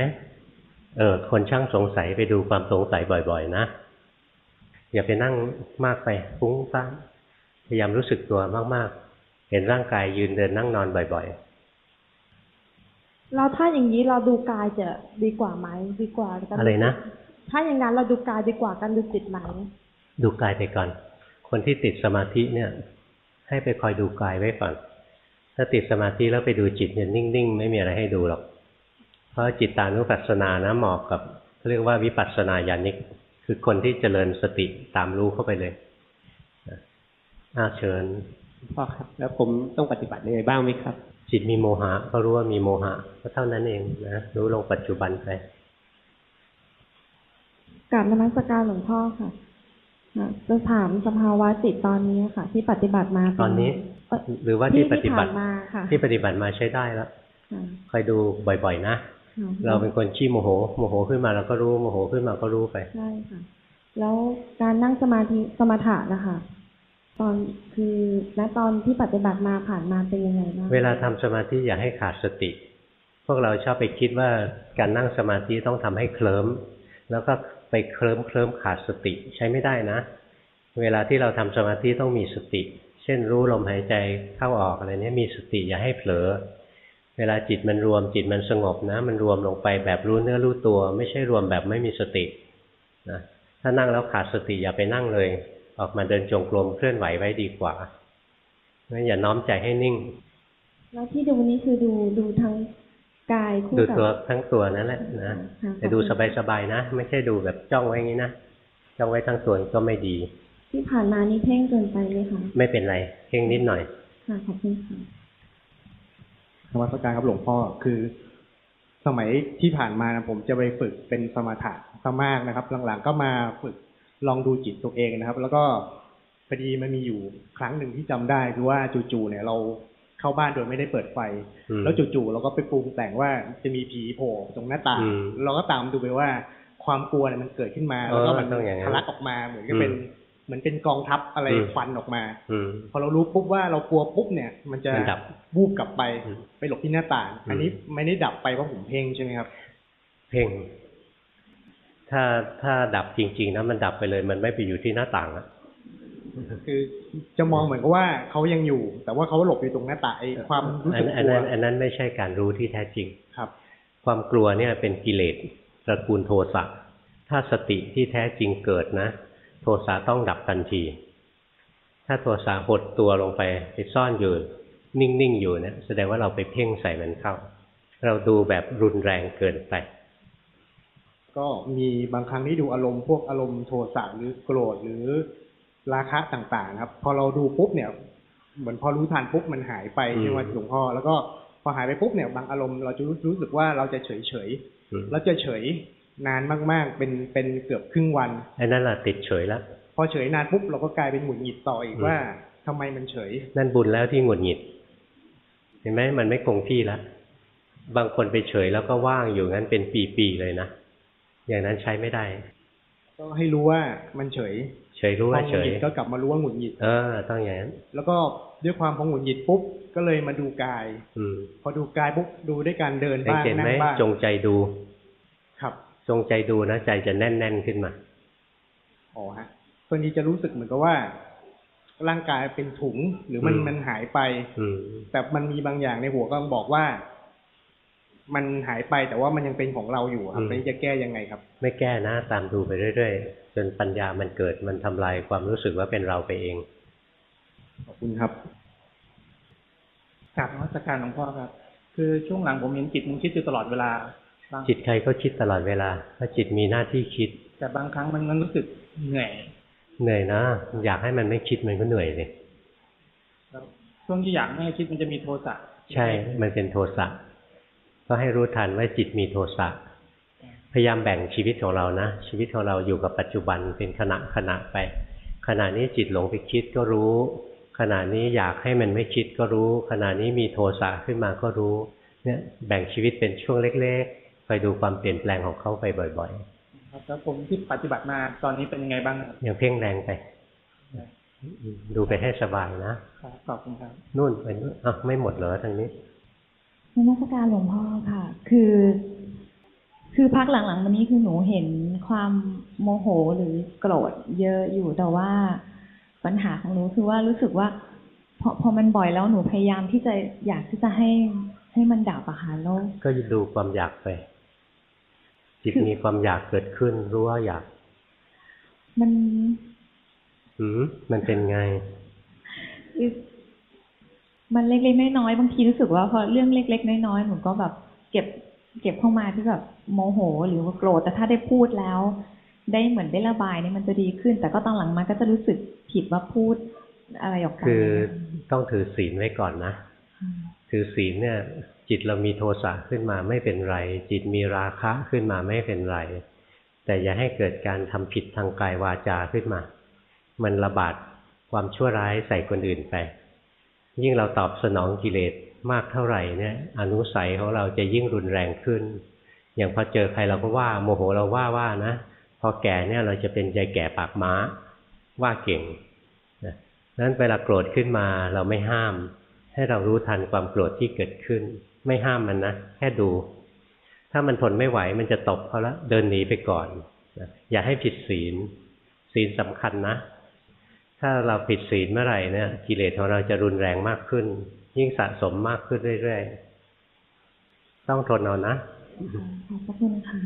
เออ คนช่างสงสัยไปดูความสงสัยบ่อย ๆ นะอย่าไปนั่งมากไปฟุ้งซ่านพยายามรู้สึกตัวมากๆ เห็นร่างกายยืนเดินนั่งนอนบ่อย ๆ เราถ้าอย่างนี้เราดูกายจะดีกว่าไหมดีกว่ากัๆอะไรนะถ้าอย่างนั้นเราดูกายดีกว่ากันดูจิตไหมดูกายไปก่อน คนที่ติดสมาธิเนี่ย ให้ไปคอยดูกายไว้ก่อน ถ้าติดสมาธิแล้วไปดูจิตเนี่ยนิ่งๆ ไม่มีอะไรให้ดูหรอก เพราะจิตตานุปัสสนานะเหมาะกับเขาเรียกว่าวิปัสสนาญาณิก คือคนที่เจริญสติตามรู้เข้าไปเลยนะอาเชิญพ่อครับ แล้วผมต้องปฏิบัติยังไงบ้างไหมครับ จิตมีโมหะก็รู้ว่ามีโมหะ ก็เท่านั้นเองนะรู้ลงปัจจุบันไปกราบนมัสการหลวงพ่อค่ะค่ะจะถามสภาวะจิตตอนนี้ค่ะ ที่ปฏิบัติมาตอนนี้เอ่อหรือว่าที่ปฏิบัติที่ผ่านมาค่ะ ที่ปฏิบัติมาใช้ได้แล้วค่ะคอยดูบ่อยๆนะค่ะเราเป็นคนขี้โมโห โมโหขึ้นมาเราก็รู้โมโหขึ้นมาก็รู้ไปใช่ค่ะ แล้วการนั่งสมาธิสมถะนะคะ ตอนคือณตอนที่ปฏิบัติมาผ่านมาเป็นยังไงบ้างเวลาทำสมาธิอย่าให้ขาดสติ พวกเราชอบไปคิดว่าการนั่งสมาธิต้องทำให้เคลิ้มแล้วก็ไปเคลิ้มเคลิ้มขาดสติใช้ไม่ได้นะ เวลาที่เราทำสมาธิต้องมีสติ เช่นรู้ลมหายใจเข้าออกอะไรนี้มีสติอย่าให้เผลอ เวลาจิตมันรวมจิตมันสงบนะ มันรวมลงไปแบบรู้เนื้อรู้ตัว ไม่ใช่รวมแบบไม่มีสตินะถ้านั่งแล้วขาดสติอย่าไปนั่งเลย ออกมาเดินจงกรมเคลื่อนไหวไว้ดีกว่างั้นอย่าน้อมใจให้นิ่ง แล้วที่ดูนี้คือดูดูทั้งกายคู่ดูกับตัวทั้งตัวนั่นแหละนะค่ะแต่ดูสบายๆนะ ไม่ใช่ดูแบบจ้องไว้อย่างนี้นะจ้องไว้ทั้งตัวก็ไม่ดี ที่ผ่านมานี่เพ่งเกินไปไหมคะไม่เป็นไรเพ่งนิดหน่อยค่ะขอบคุณค่ะนมัสการครับหลวงพ่อคือ สมัยที่ผ่านมานะผมจะไปฝึกเป็นสมถะซะมากนะครับ หลังๆก็มาฝึก ลองดูจิตตัวเองนะครับ แล้วก็พอดีมันมีอยู่ครั้งหนึ่งที่จำได้คือว่าจู่ๆเนี่ยเราเข้าบ้านโดยไม่ได้เปิดไฟอืมแล้วจู่ๆเราก็ไปปรุงแต่งว่าจะมีผีโผล่ตรงหน้าต่างอืมเราก็ตามดูไปว่าความกลัวเนี่ยมันเกิดขึ้นมา แล้วก็เออมันต้องอย่างนั้นทะลักออกมาเหมือนกับเป็นอืมเหมือนเป็นกองทัพอะไรอืมควันออกมาอืมพอเรารู้ปุ๊บว่าเรากลัวปุ๊บเนี่ย มันจะมันดับวูบกลับไปอืมไปหลบที่หน้าต่างอืมอันนี้ไม่ได้ดับไปเพราะผมเพ่งใช่ไหมครับ เพ่ง ถ้าถ้าดับจริง ๆนะมันดับไปเลย มันไม่ไปอยู่ที่หน้าต่างอะคือจะมองเหมือนกับว่าเขายังอยู่ แต่ว่าเขาหลบอยู่ตรงหน้าต่างไอ้ความรู้อัสึนกอักนลัวนั้นอันนั้นไม่ใช่การรู้ที่แท้จริงครับ ความกลัวเนี่ยเป็นกิเลสตระกูลโทสะถ้าสติที่แท้จริงเกิดนะ โทสะต้องดับทันที ถ้าโทสะหดตัวลงไปไปซ่อนอยู่นิ่งๆอยู่เนี่ยแสดงว่าเราไปเพ่งใส่มันเข้า เราดูแบบรุนแรงเกินไป ก็มีบางครั้งที่ดูอารมณ์พวกอารมณ์โทสะหรือโกรธหรือราคะต่างๆครับ พอเราดูปุ๊บเนี่ย เหมือนพอรู้ทันปุ๊บมันหายไปอืมใช่ไหมหลวงพ่อแล้วก็พอหายไปปุ๊บเนี่ยบางอารมณ์เราจะรู้รู้สึกว่าเราจะเฉยเฉยๆอืมแล้วจะเฉยนานมากๆ เป็นเป็นเกือบครึ่งวันไอ้นั่นแหละติดเฉยแล้วพอเฉยนานปุ๊บเราก็กลายเป็นหงุดหงิดต่ออีกอืมว่าทำไมมันเฉย นั่นบุญแล้วที่หงุดหงิด เห็นไหมมันไม่คงที่แล้วบางคนไปเฉยแล้วก็ว่างอยู่งั้นเป็นปีๆเลยนะ อย่างนั้นใช้ไม่ได้ ก็ให้รู้ว่ามันเฉย เฉยรู้ว่าเฉพอหงุดหยงิดก็กลับมารู้ว่าหงุดหงิดเออต้องอย่างนั้นแล้วก็ด้วยความพอหงุดหงิดปุ๊บก็เลยมาดูกาย อืมพอดูกายปุ๊บดูด้วยการเดินสังบ้างเกตนั่ไหมงบ้างจงใจดู ครับ จงใจดูนะใจจะแน่น ๆขึ้นมาอ๋อฮะส่วนนี้จะรู้สึกเหมือนกับว่าร่างกายเป็นถุงหรือมันอืมมันหายไป อืมแต่มันมีบางอย่างในหัวก็บอกว่า มันหายไปแต่ว่ามันยังเป็นของเราอยู่ครับอืมอันนี้จะแก้ยังไงครับ ไม่แก้นะตามดูไปเรื่อยๆ จนปัญญามันเกิดมันทำลายความรู้สึกว่าเป็นเราไปเองขอบคุณครับกราบนมัสการหลวงพ่อครับ คือช่วงหลังผมเห็นจิตมันคิดอยู่ตลอดเวลาบางจิตใครก็คิดตลอดเวลาเพราะจิตมีหน้าที่คิด แต่บางครั้งมันมันรู้สึกเหนื่อยเหนื่อยนะ อยากให้มันไม่คิดมันก็เหนื่อยเลยแล้วช่วงที่อยากไม่ให้คิดมันจะมีโทสะใช่ มันเป็นโทสะ ก็ให้รู้ทันว่าจิตมีโทสะพยายามแบ่งชีวิตของเรานะ ชีวิตของเราอยู่กับปัจจุบันเป็นขณะขณะไป ขณะนี้จิตหลงไปคิดก็รู้ ขณะนี้อยากให้มันไม่คิดก็รู้ ขณะนี้มีโทสะขึ้นมาก็รู้เนี่ยแบ่งชีวิตเป็นช่วงเล็กๆคอยดูความเปลี่ยนแปลงของเขาไปบ่อยครับแล้วผมที่ปฏิบัติมาตอนนี้เป็นยังไงบ้างครับๆอย่างเพ่งแรงไป ดูไปให้สบายนะครับขอบคุณครับนู่นไปนู่นอะไม่หมดเหรอทางนี้ นมัสการหลวงพ่อค่ะ คือ คือพักหลังๆมานี้คือหนูเห็นความโมโหหรือโกรธเยอะอยู่แต่ว่าปัญหาของหนูคือว่ารู้สึกว่าพอพอมันบ่อยแล้วหนูพยายามที่จะอยากที่จะให้ให้มันดับอะค่ะแล้วก็ดูความอยากไป จิตมีความอยากเกิดขึ้นรู้ว่าอยาก มันหืมมันเป็นไง มันเล็กๆน้อยๆบางทีรู้สึกว่าพอเรื่องเล็ก ๆ น้อยๆหนูก็แบบเก็บเก็บเข้ามาที่แบบโมโห หรือว่าโกรธแต่ถ้าได้พูดแล้ว ได้เหมือนได้ระบายเนี่ยมันจะดีขึ้น แต่ก็ตอนหลังมาก็จะรู้สึกผิดว่าพูดอะไรออกไปคือต้องถือศีลไว้ก่อนนะถือศีลเนี่ย จิตเรามีโทสะขึ้นมาไม่เป็นไร จิตมีราคะขึ้นมาไม่เป็นไร แต่อย่าให้เกิดการทำผิดทางกายวาจาขึ้นมา มันระบาดความชั่วร้ายใส่คนอื่นไป ยิ่งเราตอบสนองกิเลสมากเท่าไหร่เนี่ยอนุสัยของเราจะยิ่งรุนแรงขึ้น อย่างพอเจอใครเราก็ว่า โมโหเราว่าว่านะ พอแก่เนี่ยเราจะเป็นใจแก่ปากม้า ว่าเก่งนะนั้นเวลาโกรธขึ้นมาเราไม่ห้าม ให้เรารู้ทันความโกรธที่เกิดขึ้น ไม่ห้ามมันนะแค่ดู ถ้ามันทนไม่ไหวมันจะตบเขาแล้วเดินหนีไปก่อนนะอย่าให้ผิดศีลศีลสำคัญนะ ถ้าเราผิดศีลเมื่อไหร่เนี่ยกิเลสของเราจะรุนแรงมากขึ้น ยิ่งสะสมมากขึ้นเรื่อยๆ ต้องทนเอานะ ขอบพระคุณค่ะ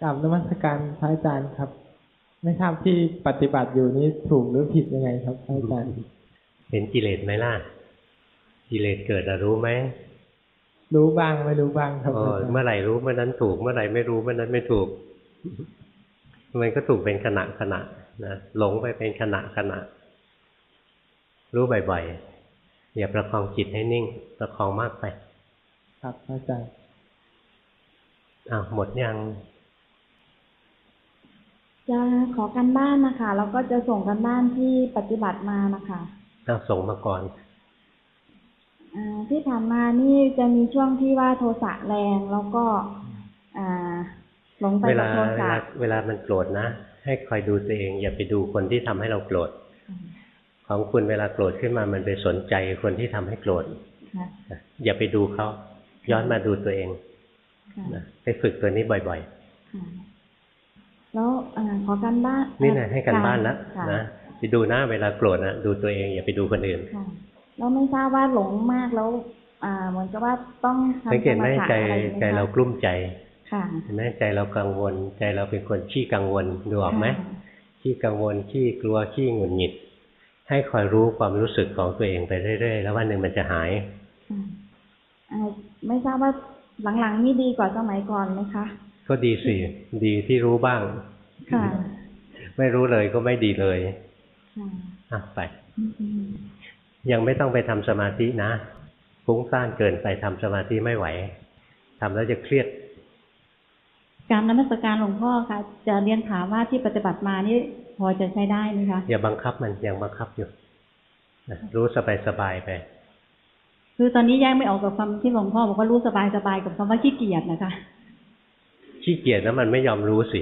กราบนมัสการพระอาจารย์ครับ ไม่ทราบที่ปฏิบัติอยู่นี้ถูกหรือผิดยังไงครับพระอาจารย์ เห็นกิเลสไหมล่ะ กิเลสเกิดอะรู้ไหมรู้บ้างไม่รู้บ้างครับเอพระออาจารย์เมื่อไหร่รู้เมื่อนั้นถูก เมื่อไหร่ไม่รู้เมื่อนั้นไม่ถูก มันก็ถูกเป็นขณะขณะนะหลงไปเป็นขณะขณะ รู้บ่อยๆอย่าประคองจิตให้นิ่ง ประคองมากไป ครับพระอาจารย์อ้าวหมดยังจะขอกันบ้านนะคะแล้วก็จะส่งกันบ้านที่ปฏิบัติมานะคะอ้าวส่งมาก่อนอ่าที่ผ่านมานี่จะมีช่วงที่ว่าโทสะแรงแล้วก็ อ่า หลงไปเวกัลาบโทเวสะลาเวลามันโกรธนะ ให้คอยดูตัวเอง อย่าไปดูคนที่ทำให้เราโกรธของคุณเวลาโกรธขึ้นมามันไปสนใจคนที่ทำให้โกรธค่ะนะอย่าไปดูเขาย้อนมาดูตัวเองค่ะนะไปฝึกตัวนี้บ่อยค่ะแล้วอ่าขอกันบ้านๆนี่นะให้กันบ้านแล้วค่ะนะไปดูนะเวลาโกรธนะดูตัวเอง อย่าไปดูคนอื่นค่ะแล้วไม่ทราบว่าหลงมากแล้วอ่าเหมือนกับว่าต้องทำสังเกตไหมสถะใจอะไรไหมใจคะเรากลุ้มใจค่ะ เห็นไหมใจเรากังวล ใจเราเป็นคนขี้กังวลดูออกไหมขี้กังวลขี้กลัวขี้หงุดหงิด ให้คอยรู้ความรู้สึกของตัวเองไปเรื่อยๆ แล้ววันหนึ่งมันจะหายค่ะอ่าไม่ทราบว่าหลังๆนี่ดีกว่าสมัยก่อนไหมคะ ก็ดีสิดีที่รู้บ้างค่ะไม่รู้เลยก็ไม่ดีเลยค่ะอะไปอืมยังไม่ต้องไปทำสมาธินะฟุ้งซ่านเกินไปทำสมาธิไม่ไหวทำแล้วจะเครียด การนมัสการหลวงพ่อค่ะ จะเรียนถามว่าที่ปฏิบัติมานี่พอจะใช้ได้ไหมคะอย่าบังคับมันยังบังคับอยู่นะรู้สบายสบายๆไป คือตอนนี้แยกไม่ออกกับคำที่หลวงพ่อบอกว่ารู้สบายสบายกับคำว่าขี้เกียจนะคะขี้เกียจนะมันไม่ยอมรู้สิ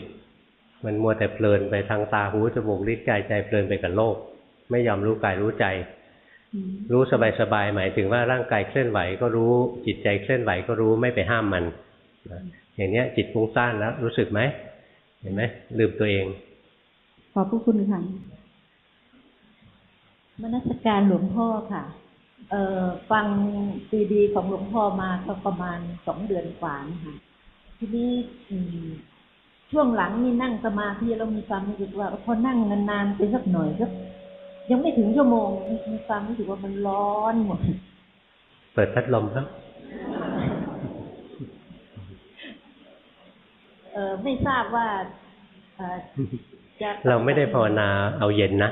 มันมัวแต่เพลินไปทางตาหูจมูกลิ้นกายใจเพลินไปกับโลก ไม่ยอมรู้กายรู้ใจ รู้สบายๆหมายถึงว่าร่างกายเคลื่อนไหวก็รู้จิตใจเคลื่อนไหวก็รู้ไม่ไปห้ามมันนะ อย่างเนี้ยจิตฟุ้งซ่านแล้ว รู้สึกไหมเห็นไหมลืมตัวเอง ขอบพระคุณค่ะมนัสการหลวงพ่อค่ะ เอ่อฟังซีดีของหลวงพ่อมาก็ประมาณสองเดือนกว่านะคะทีนี้อืมช่วงหลังนี่นั่งสมาธิเรามีความรู้สึกว่าพอนั่งนานๆไปสักหน่อยสักยังไม่ถึงชั่วโมงมีความรู้สึกว่ามันร้อนหมดเปิดพัดลมครับ เอ่อ ไม่ทราบว่าเอ่อจะเราไม่ได้ภาวนาเอาเย็นนะ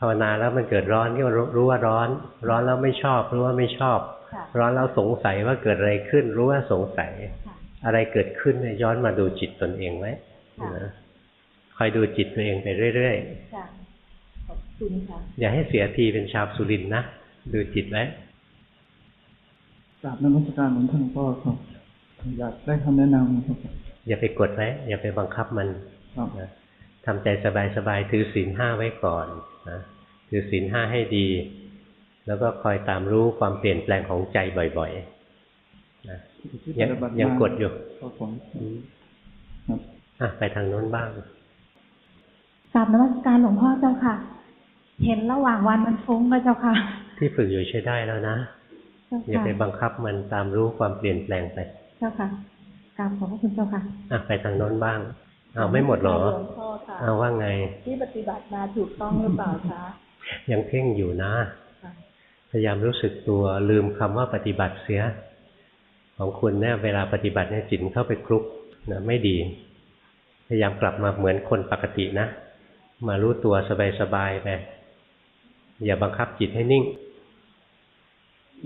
ภาวนาแล้วมันเกิดร้อนก็รู้รู้ว่าร้อน ร้อนแล้วไม่ชอบรู้ว่าไม่ชอบค่ะร้อนแล้วสงสัยว่าเกิดอะไรขึ้น รู้ว่าสงสัย อะไรเกิดขึ้นเนี่ยย้อนมาดูจิตตนเองไหมค่ะนะคอยดูจิตตัวเองไปเรื่อยค่ะขอบคุณค่ะๆอย่าให้เสียทีเป็นชาวสุรินทร์นะดูจิตไว้กราบนมัสการหลวงพ่อพ่อครับ อยากได้คำแนะนำครับอย่าไปกดไว้อย่าไปบังคับมันครับนะทำใจสบายๆถือศีลห้าไว้ก่อนนะถือศีลห้าให้ดี แล้วก็คอยตามรู้ความเปลี่ยนแปลงของใจบ่อยๆนะยังยังกดอยู่ครับผมอะไปทางโน้นบ้างกราบนมัสการหลวงพ่อเจ้าค่ะ เห็นระหว่างวันมันฟุ้งก็เจ้าค่ะ ที่ฝึกอยู่ใช้ได้แล้วนะเจ้าอย่าค่ะไปบังคับมันตามรู้ความเปลี่ยนแปลงไปเจ้าค่ะกราบขอบพระคุณเจ้าค่ะอะไปทางโน้นบ้างเอาไม่หมดเหรอหลวงพ่อค่ะเอาว่าไง ที่ปฏิบัติมาถูกต้องหรือเปล่าคะยังเพ่งอยู่นะค่ะพยายามรู้สึกตัวลืมคำว่าปฏิบัติเสีย ของคุณเนี่ยเวลาปฏิบัติเนี่ยจิตมันเข้าไปคลุกนะไม่ดี พยายามกลับมาเหมือนคนปกตินะ มารู้ตัวสบายๆไปอย่าบังคับจิตให้นิ่ง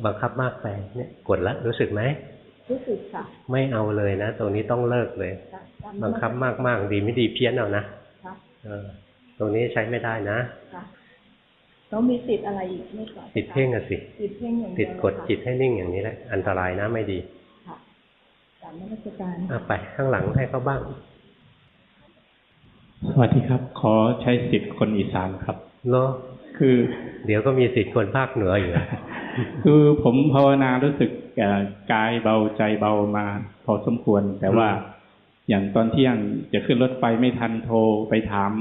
บังคับมากไปเนี่ยกดละรู้สึกไหม รู้สึกค่ะ ไม่เอาเลยนะตรงนี้ต้องเลิกเลยค่ะตามบังคับมากๆดีไม่ดีเพี้ยนเอานะค่ะเออตรงนี้ใช้ไม่ได้นะค่ะแล้วมีติดอะไรอีกไหม่ก่อนติดเพ่งอะสิติดเพ่งอย่างเดีติยวดกดจิตให้นิ่งอย่างนี้แหละอันตรายนะไม่ดีค่ะตามนมัสการอะไปข้างหลังให้เขาบ้าง สวัสดีครับ ขอใช้สิทธิ์คนอีสานครับเนาะคือ เดี๋ยวก็มีสิทธิ์คนภาคเหนืออยู่คือผมภาวนารู้สึกเอ่อ กายเบาใจเบามา พอสมควร แต่ว่าอย่างตอนเที่ยงจะขึ้นรถไฟไม่ทันโทรไปถาม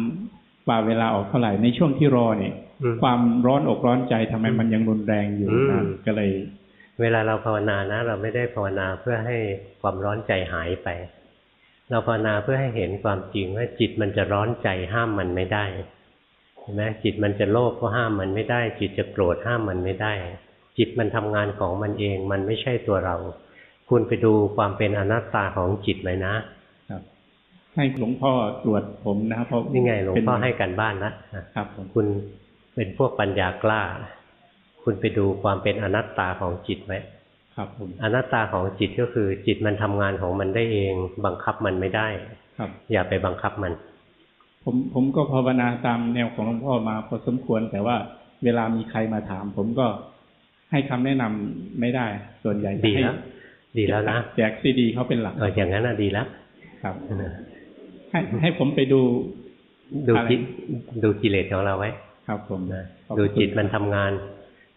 ว่าเวลาออกเท่าไหร่ในช่วงที่รอเนี่ยอืมความร้อนอกร้อนใจทำไมมันยังรุนแรงอยู่อืมนะก็เลย เวลาเราภาวนานะ เราไม่ได้ภาวนาเพื่อให้ความร้อนใจหายไป เราภาวนาเพื่อให้เห็นความจริงว่าจิตมันจะร้อนใจห้ามมันไม่ได้เห็นไหมจิตมันจะโลภก็ห้ามมันไม่ได้ จิตจะโกรธห้ามมันไม่ได้ จิตมันทำงานของมันเอง มันไม่ใช่ตัวเรา คุณไปดูความเป็นอนัตตาของจิตเลยนะครับให้หลวงพ่อตรวจผมนะครับเพราะนี่ไงหลวงเป็นพ่อให้กันบ้านละนะครับคุณเป็นพวกปัญญากล้า คุณไปดูความเป็นอนัตตาของจิตไว้ครับผมอนัตตาของจิตก็คือ จิตมันทำงานของมันได้เอง บังคับมันไม่ได้ ครับ อย่าไปบังคับมัน ผมผมก็ภาวนาตามแนวของหลวงพ่อมาพอสมควร แต่ว่าเวลามีใครมาถาม ผมก็ ให้คำแนะนำไม่ได้ ส่วนใหญ่จะดีให้แล้วดีแล้วนะแจกซีดีเขาเป็นหลักเอออย่างนั้นน่ะดีแล้วครับให้ให้ผมไปดู ดูอะไรกิดูกิเลสของเราไว้ ครับผมนะขอบดูคุณจิตมันทำงาน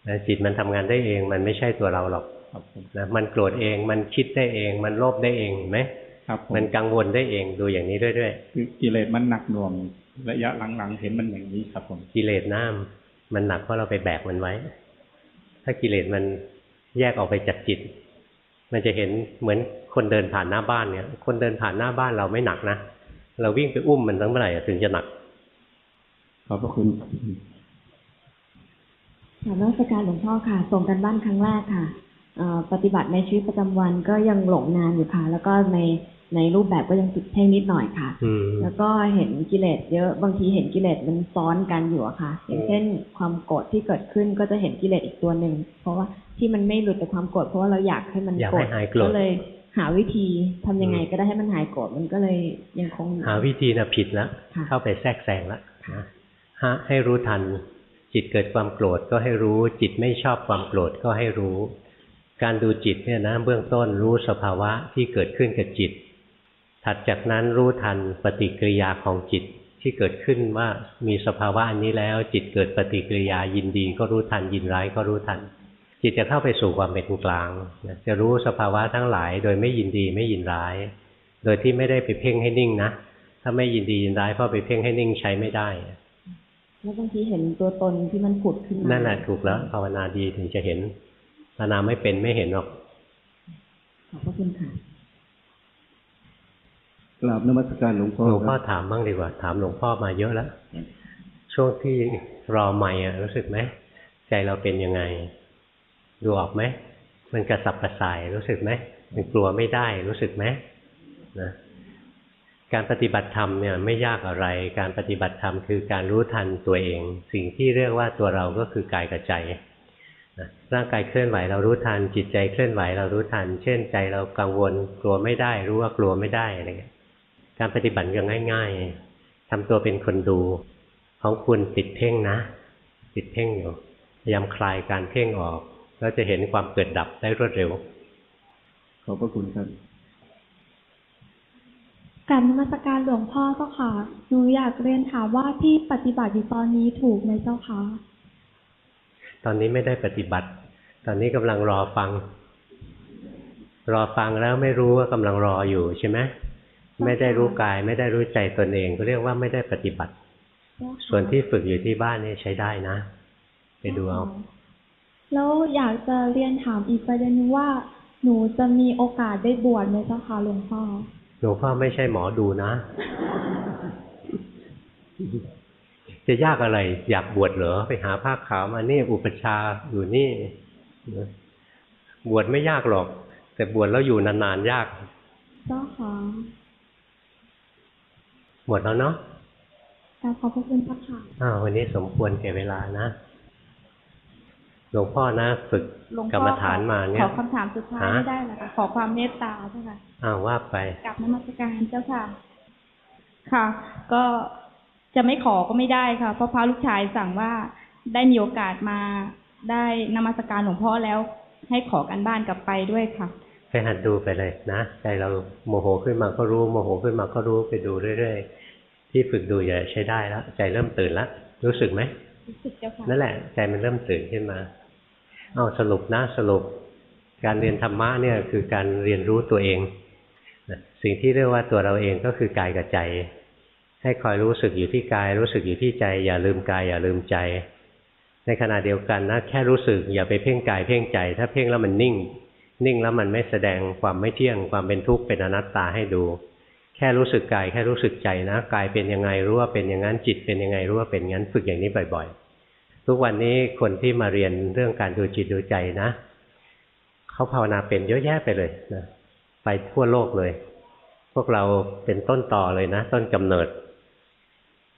นะจิตมันทำงานได้เอง มันไม่ใช่ตัวเราหรอกครับผมนะมันโกรธเองมันคิดได้เอง มันโลภได้เองเห็นไหมครับผมมันกังวลได้เองดูอย่างนี้เรื่อยคือกิเลสมันหนักหน่วงระยะหลังๆเห็นมันอย่างนี้ครับผมๆกิเลสน้ำมันหนักเพราะเราไปแบกมันไว้ ถ้ากิเลสมันแยกออกไปจากจิต มันจะเห็นเหมือนคนเดินผ่านหน้าบ้านเนี่ย คนเดินผ่านหน้าบ้านเราไม่หนักนะ เราวิ่งไปอุ้มมันตั้งเมื่อไหร่ถึงจะหนัก ขอบพระคุณถามนมัสการหลวงพ่อค่ะ ส่งกันบ้านครั้งแรกค่ะเอ่อปฏิบัติในชีวิตประจำวันก็ยังหลงนานอยู่ค่ะ แล้วก็ใน ในรูปแบบก็ยังติดเพ่งนิดหน่อยค่ะอืมแล้วก็เห็นกิเลสเยอะบางทีเห็นกิเลสมันซ้อนกันอยู่อะค่ะ อย่างเช่นความโกรธที่เกิดขึ้นก็จะเห็นกิเลสอีกตัวหนึ่งเพราะว่าที่มันไม่หลุดจากความโกรธเพราะว่าเราอยากให้มันอยากโกรให้ธหายโกรธก็เลยหาวิธีทำยังไงก็ได้ให้มันหายโกรธมันก็เลยยังคงอยู่หาวิธีนะผิดแล้วค่ะเข้าไปแทรกแซงแล้วนะฮะให้รู้ทัน จิตเกิดความโกรธก็ให้รู้ จิตไม่ชอบความโกรธก็ให้รู้ การดูจิตเนี่ยนะเบื้องต้นรู้สภาวะที่เกิดขึ้นกับจิต ถัดจากนั้นรู้ทันปฏิกิริยาของจิตที่เกิดขึ้นว่ามีสภาวะอันนี้แล้ว จิตเกิดปฏิกิริยายินดีก็รู้ทันยินร้ายก็รู้ทัน จิตจะเข้าไปสู่ความเป็นกลางนะจะรู้สภาวะทั้งหลาย โดยไม่ยินดีไม่ยินร้าย โดยที่ไม่ได้ไปเพ่งให้นิ่งนะถ้าไม่ยินดียินร้ายเพราะไปเพ่งให้นิ่งใช้ไม่ได้แล้วบางทีเห็นตัวตนที่มันผุดขึ้นมานั่นแหละถูกแล้วภาวนาดีถึงจะเห็นภาวนาไม่เป็นไม่เห็นหรอกขอบพระคุณค่ะ กราบนมัสการหลวงพ่อหลวงพ่อถามบ้างดีกว่า ถามหลวงพ่อมาเยอะแล้วช่วงที่รอใหม่อะรู้สึกไหมใจเราเป็นยังไง ดูออกไหมมันกระสับกระส่ายรู้สึกไหมมันกลัวไม่ได้รู้สึกไหมนะการปฏิบัติธรรมเนี่ยไม่ยากอะไร การปฏิบัติธรรมคือการรู้ทันตัวเอง สิ่งที่เรียกว่าตัวเราก็คือกายกับใจร่างกายเคลื่อนไหวเรารู้ทันจิตใจเคลื่อนไหวเรารู้ทัน เช่นใจเรากังวล กลัวไม่ได้ รู้ว่ากลัวไม่ได้อะไรเงี้ย การปฏิบัติก็ง่าย ๆทำตัวเป็นคนดูของคุณติดเพ่งนะ ติดเพ่งอยู่พยายามคลายการเพ่งออก แล้วจะเห็นความเกิดดับได้รวดเร็ว ขอบพระคุณครับกรารนมัสการหลวงพ่อเจ้าค่ะ หนูอยากเรียนถามว่าที่ปฏิบัติอยู่ตอนนี้ถูกไหมเจ้าคะ ตอนนี้ไม่ได้ปฏิบัติ ตอนนี้กำลังรอฟัง รอฟังแล้วไม่รู้ว่ากำลังรออยู่ใช่ไหม ไม่ได้รู้กาย ไม่ได้รู้ใจตนเองก็เรียกว่าไม่ได้ปฏิบัติ ส่วนที่ฝึกอยู่ที่บ้านนี่ใช้ได้นะ ไปดูเอาแล้วอยากจะเรียนถามอีกประเด็นนึงว่า หนูจะมีโอกาสได้บวชไหมเจ้าคะหลวงพ่อหลวงพ่อไม่ใช่หมอดูนะ จะยากอะไร อยากบวชเหรอไปหาผ้าขาวมานี่อุปชฌาย์อยู่นี่บวชไม่ยากหรอก แต่บวชแล้วอยู่นานๆยากเจ้าค่ะ หมดแล้วเนาะกราบขอบพระคุณพระค่ะอ้าววันนี้สมควรแก่เวลานะ หลวงพ่อนะ ฝึกหลวงกรพ่รอมฐานมาเนี่ขยอคำถามสุดท้ายฮะไม่ได้เหรอคะขอความเมตตาเจ้าค่ะอ้าวว่าไปกลับนมัสการเจ้าค่ะ ค่ะ ก็จะไม่ขอก็ไม่ได้ค่ะ เพราะพระลูกชายสั่งว่าได้มีโอกาสมาได้นมัสการหลวงพ่อแล้ว ให้ขอกันบ้านกลับไปด้วยค่ะไปหัดดูไปเลยนะใจเราโมโหขึ้นมาก็รู้โมโหขึ้นมาก็รู้ไปดูเรื่อยๆ ที่ฝึกดูอย่าใช้ได้แล้วใจเริ่มตื่นแล้วรู้สึกไหมรู้สึกเจ้าค่ะนั่นแหละ ใจมันเริ่มตื่นขึ้นมา เอาสรุปนะสรุป การเรียนธรรมะเนี่ยคือการเรียนรู้ตัวเองนะสิ่งที่เรียกว่าตัวเราเองก็คือกายกับใจ ให้คอยรู้สึกอยู่ที่กาย รู้สึกอยู่ที่ใจ อย่าลืมกายอย่าลืมใจ ในขณะเดียวกันนะแค่รู้สึกอย่าไปเพ่งกายเพ่งใจ ถ้าเพ่งแล้วมันนิ่ง นิ่งแล้วมันไม่แสดงความไม่เที่ยงความเป็นทุกข์เป็นอนัตตาให้ดู แค่รู้สึกกายแค่รู้สึกใจนะกายเป็นยังไงรู้ว่าเป็นอย่างนั้นจิตเป็นยังไงรู้ว่าเป็นงั้นฝึกอย่างนี้บ่อย ๆ ทุกวันนี้คนที่มาเรียนเรื่องการดูจิตดูใจนะเขาภาวนาเป็นเยอะแยะไปเลยนะไปทั่วโลกเลย พวกเราเป็นต้นต่อเลยนะ ต้นกำเนิด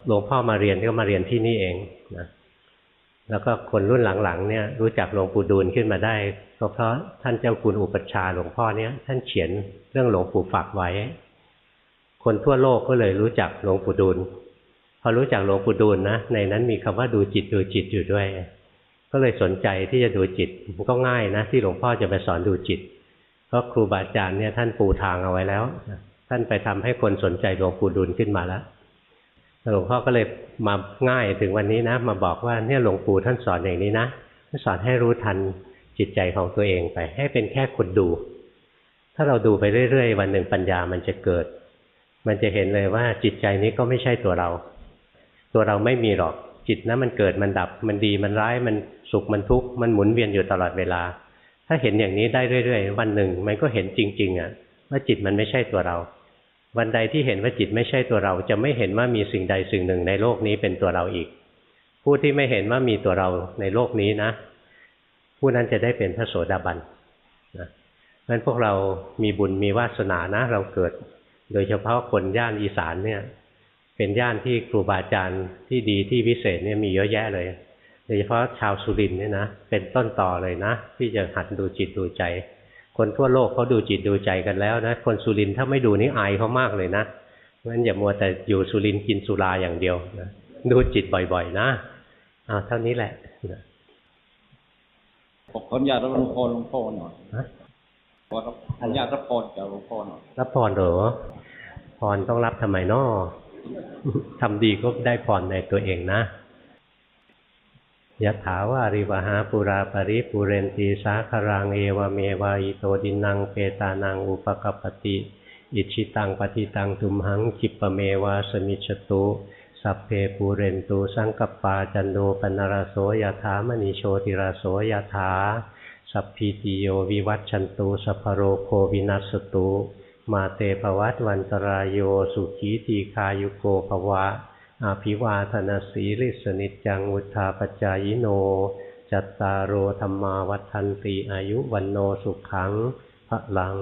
หลวงพ่อมาเรียนก็มาเรียนที่นี่เองนะแล้วก็คนรุ่นหลังๆเนี่ยรู้จักหลวงปู่ดูลขึ้นมาได้ก็เพราะท่านเจ้าคุณอุปัชฌาย์หลวงพ่อเนี้ยท่านเขียนเรื่องหลวงปู่ฝากไว้ คนทั่วโลกก็เลยรู้จักหลวงปู่ดูลพอรู้จักหลวงปู่ดูลนะ ในนั้นมีคำว่าดูจิตดูจิตอยู่ด้วย ก็เลยสนใจที่จะดูจิตมันก็ง่ายนะ ที่หลวงพ่อจะไปสอนดูจิต เพราะครูบาอาจารย์เนี่ยท่านปูทางเอาไว้แล้ว ท่านไปทำให้คนสนใจหลวงปู่ดูลขึ้นมาแล้วหลวงพ่อก็เลยมาง่ายถึงวันนี้นะ มาบอกว่าเนี่ยหลวงปู่ท่านสอนอย่างนี้นะท่านสอนให้รู้ทันจิตใจของตัวเองไป ให้เป็นแค่คนดู ถ้าเราดูไปเรื่อยๆ วันหนึ่งปัญญามันจะเกิด มันจะเห็นเลยว่าจิตใจนี้ก็ไม่ใช่ตัวเรา ตัวเราไม่มีหรอกจิตนะมันเกิดมันดับมันดีมันร้ายมันสุขมันทุกข์มันหมุนเวียนอยู่ตลอดเวลา ถ้าเห็นอย่างนี้ได้เรื่อยๆ วันหนึ่งมันก็เห็นจริง ๆอะว่าจิตมันไม่ใช่ตัวเรา วันใดที่เห็นว่าจิตไม่ใช่ตัวเรา จะไม่เห็นว่ามีสิ่งใดสิ่งหนึ่งในโลกนี้เป็นตัวเราอีก ผู้ที่ไม่เห็นว่ามีตัวเราในโลกนี้นะ ผู้นั้นจะได้เป็นพระโสดาบันนะเพราะฉะนั้นพวกเรามีบุญมีวาสนานะ เราเกิด โดยเฉพาะคนย่านอีสานเนี่ย เป็นย่านที่ครูบาอาจารย์ที่ดีที่วิเศษเนี่ยมีเยอะแยะเลย โดยเฉพาะชาวสุรินทร์เนี่ยนะเป็นต้นต่อเลยนะ ที่จะหัดดูจิตดูใจ คนทั่วโลกเขาดูจิตดูใจกันแล้วนะคนสุรินทร์ถ้าไม่ดูนี่อายเขามากเลยนะเพราะฉะนั้นอย่ามัวแต่อยู่สุรินทร์กินสุราอย่างเดียวนะดูจิตบ่อยๆ นะเอาเท่านี้แหละผมขออนุญาตรับพรหลวงพ่อหน่อยขอรับอนุญาตรับพรจากหลวงพ่อหน่อยรับพรเหรอ พรต้องรับทำไมนอทำดีก็ได้พรในตัวเองนะยะถาวาริวหาปูราปริปูเรนติ สาครังเอวเมว อิโต ทินนังเปตานังอุปกัปปติ อิจฉิตังปัตถิตัง ตุมหัง ขิปปเมว สมิชฌตุสัพเพปูเรนตุ สังกัปปาจันโท ปัณณรโสยถามณิ โชติรโสยถาสัพพีติโยวิวัชชันตุสัพพโรโควินัสสตุ มาเตภวัตวันตราโยสุขี ทีฆายุโกภวะ อาภิวาธนาสีลิสนิจจังวุธาปจายโน จัตตารโอธรรมาวัฏันติอายุวันโนสุขังพระลัง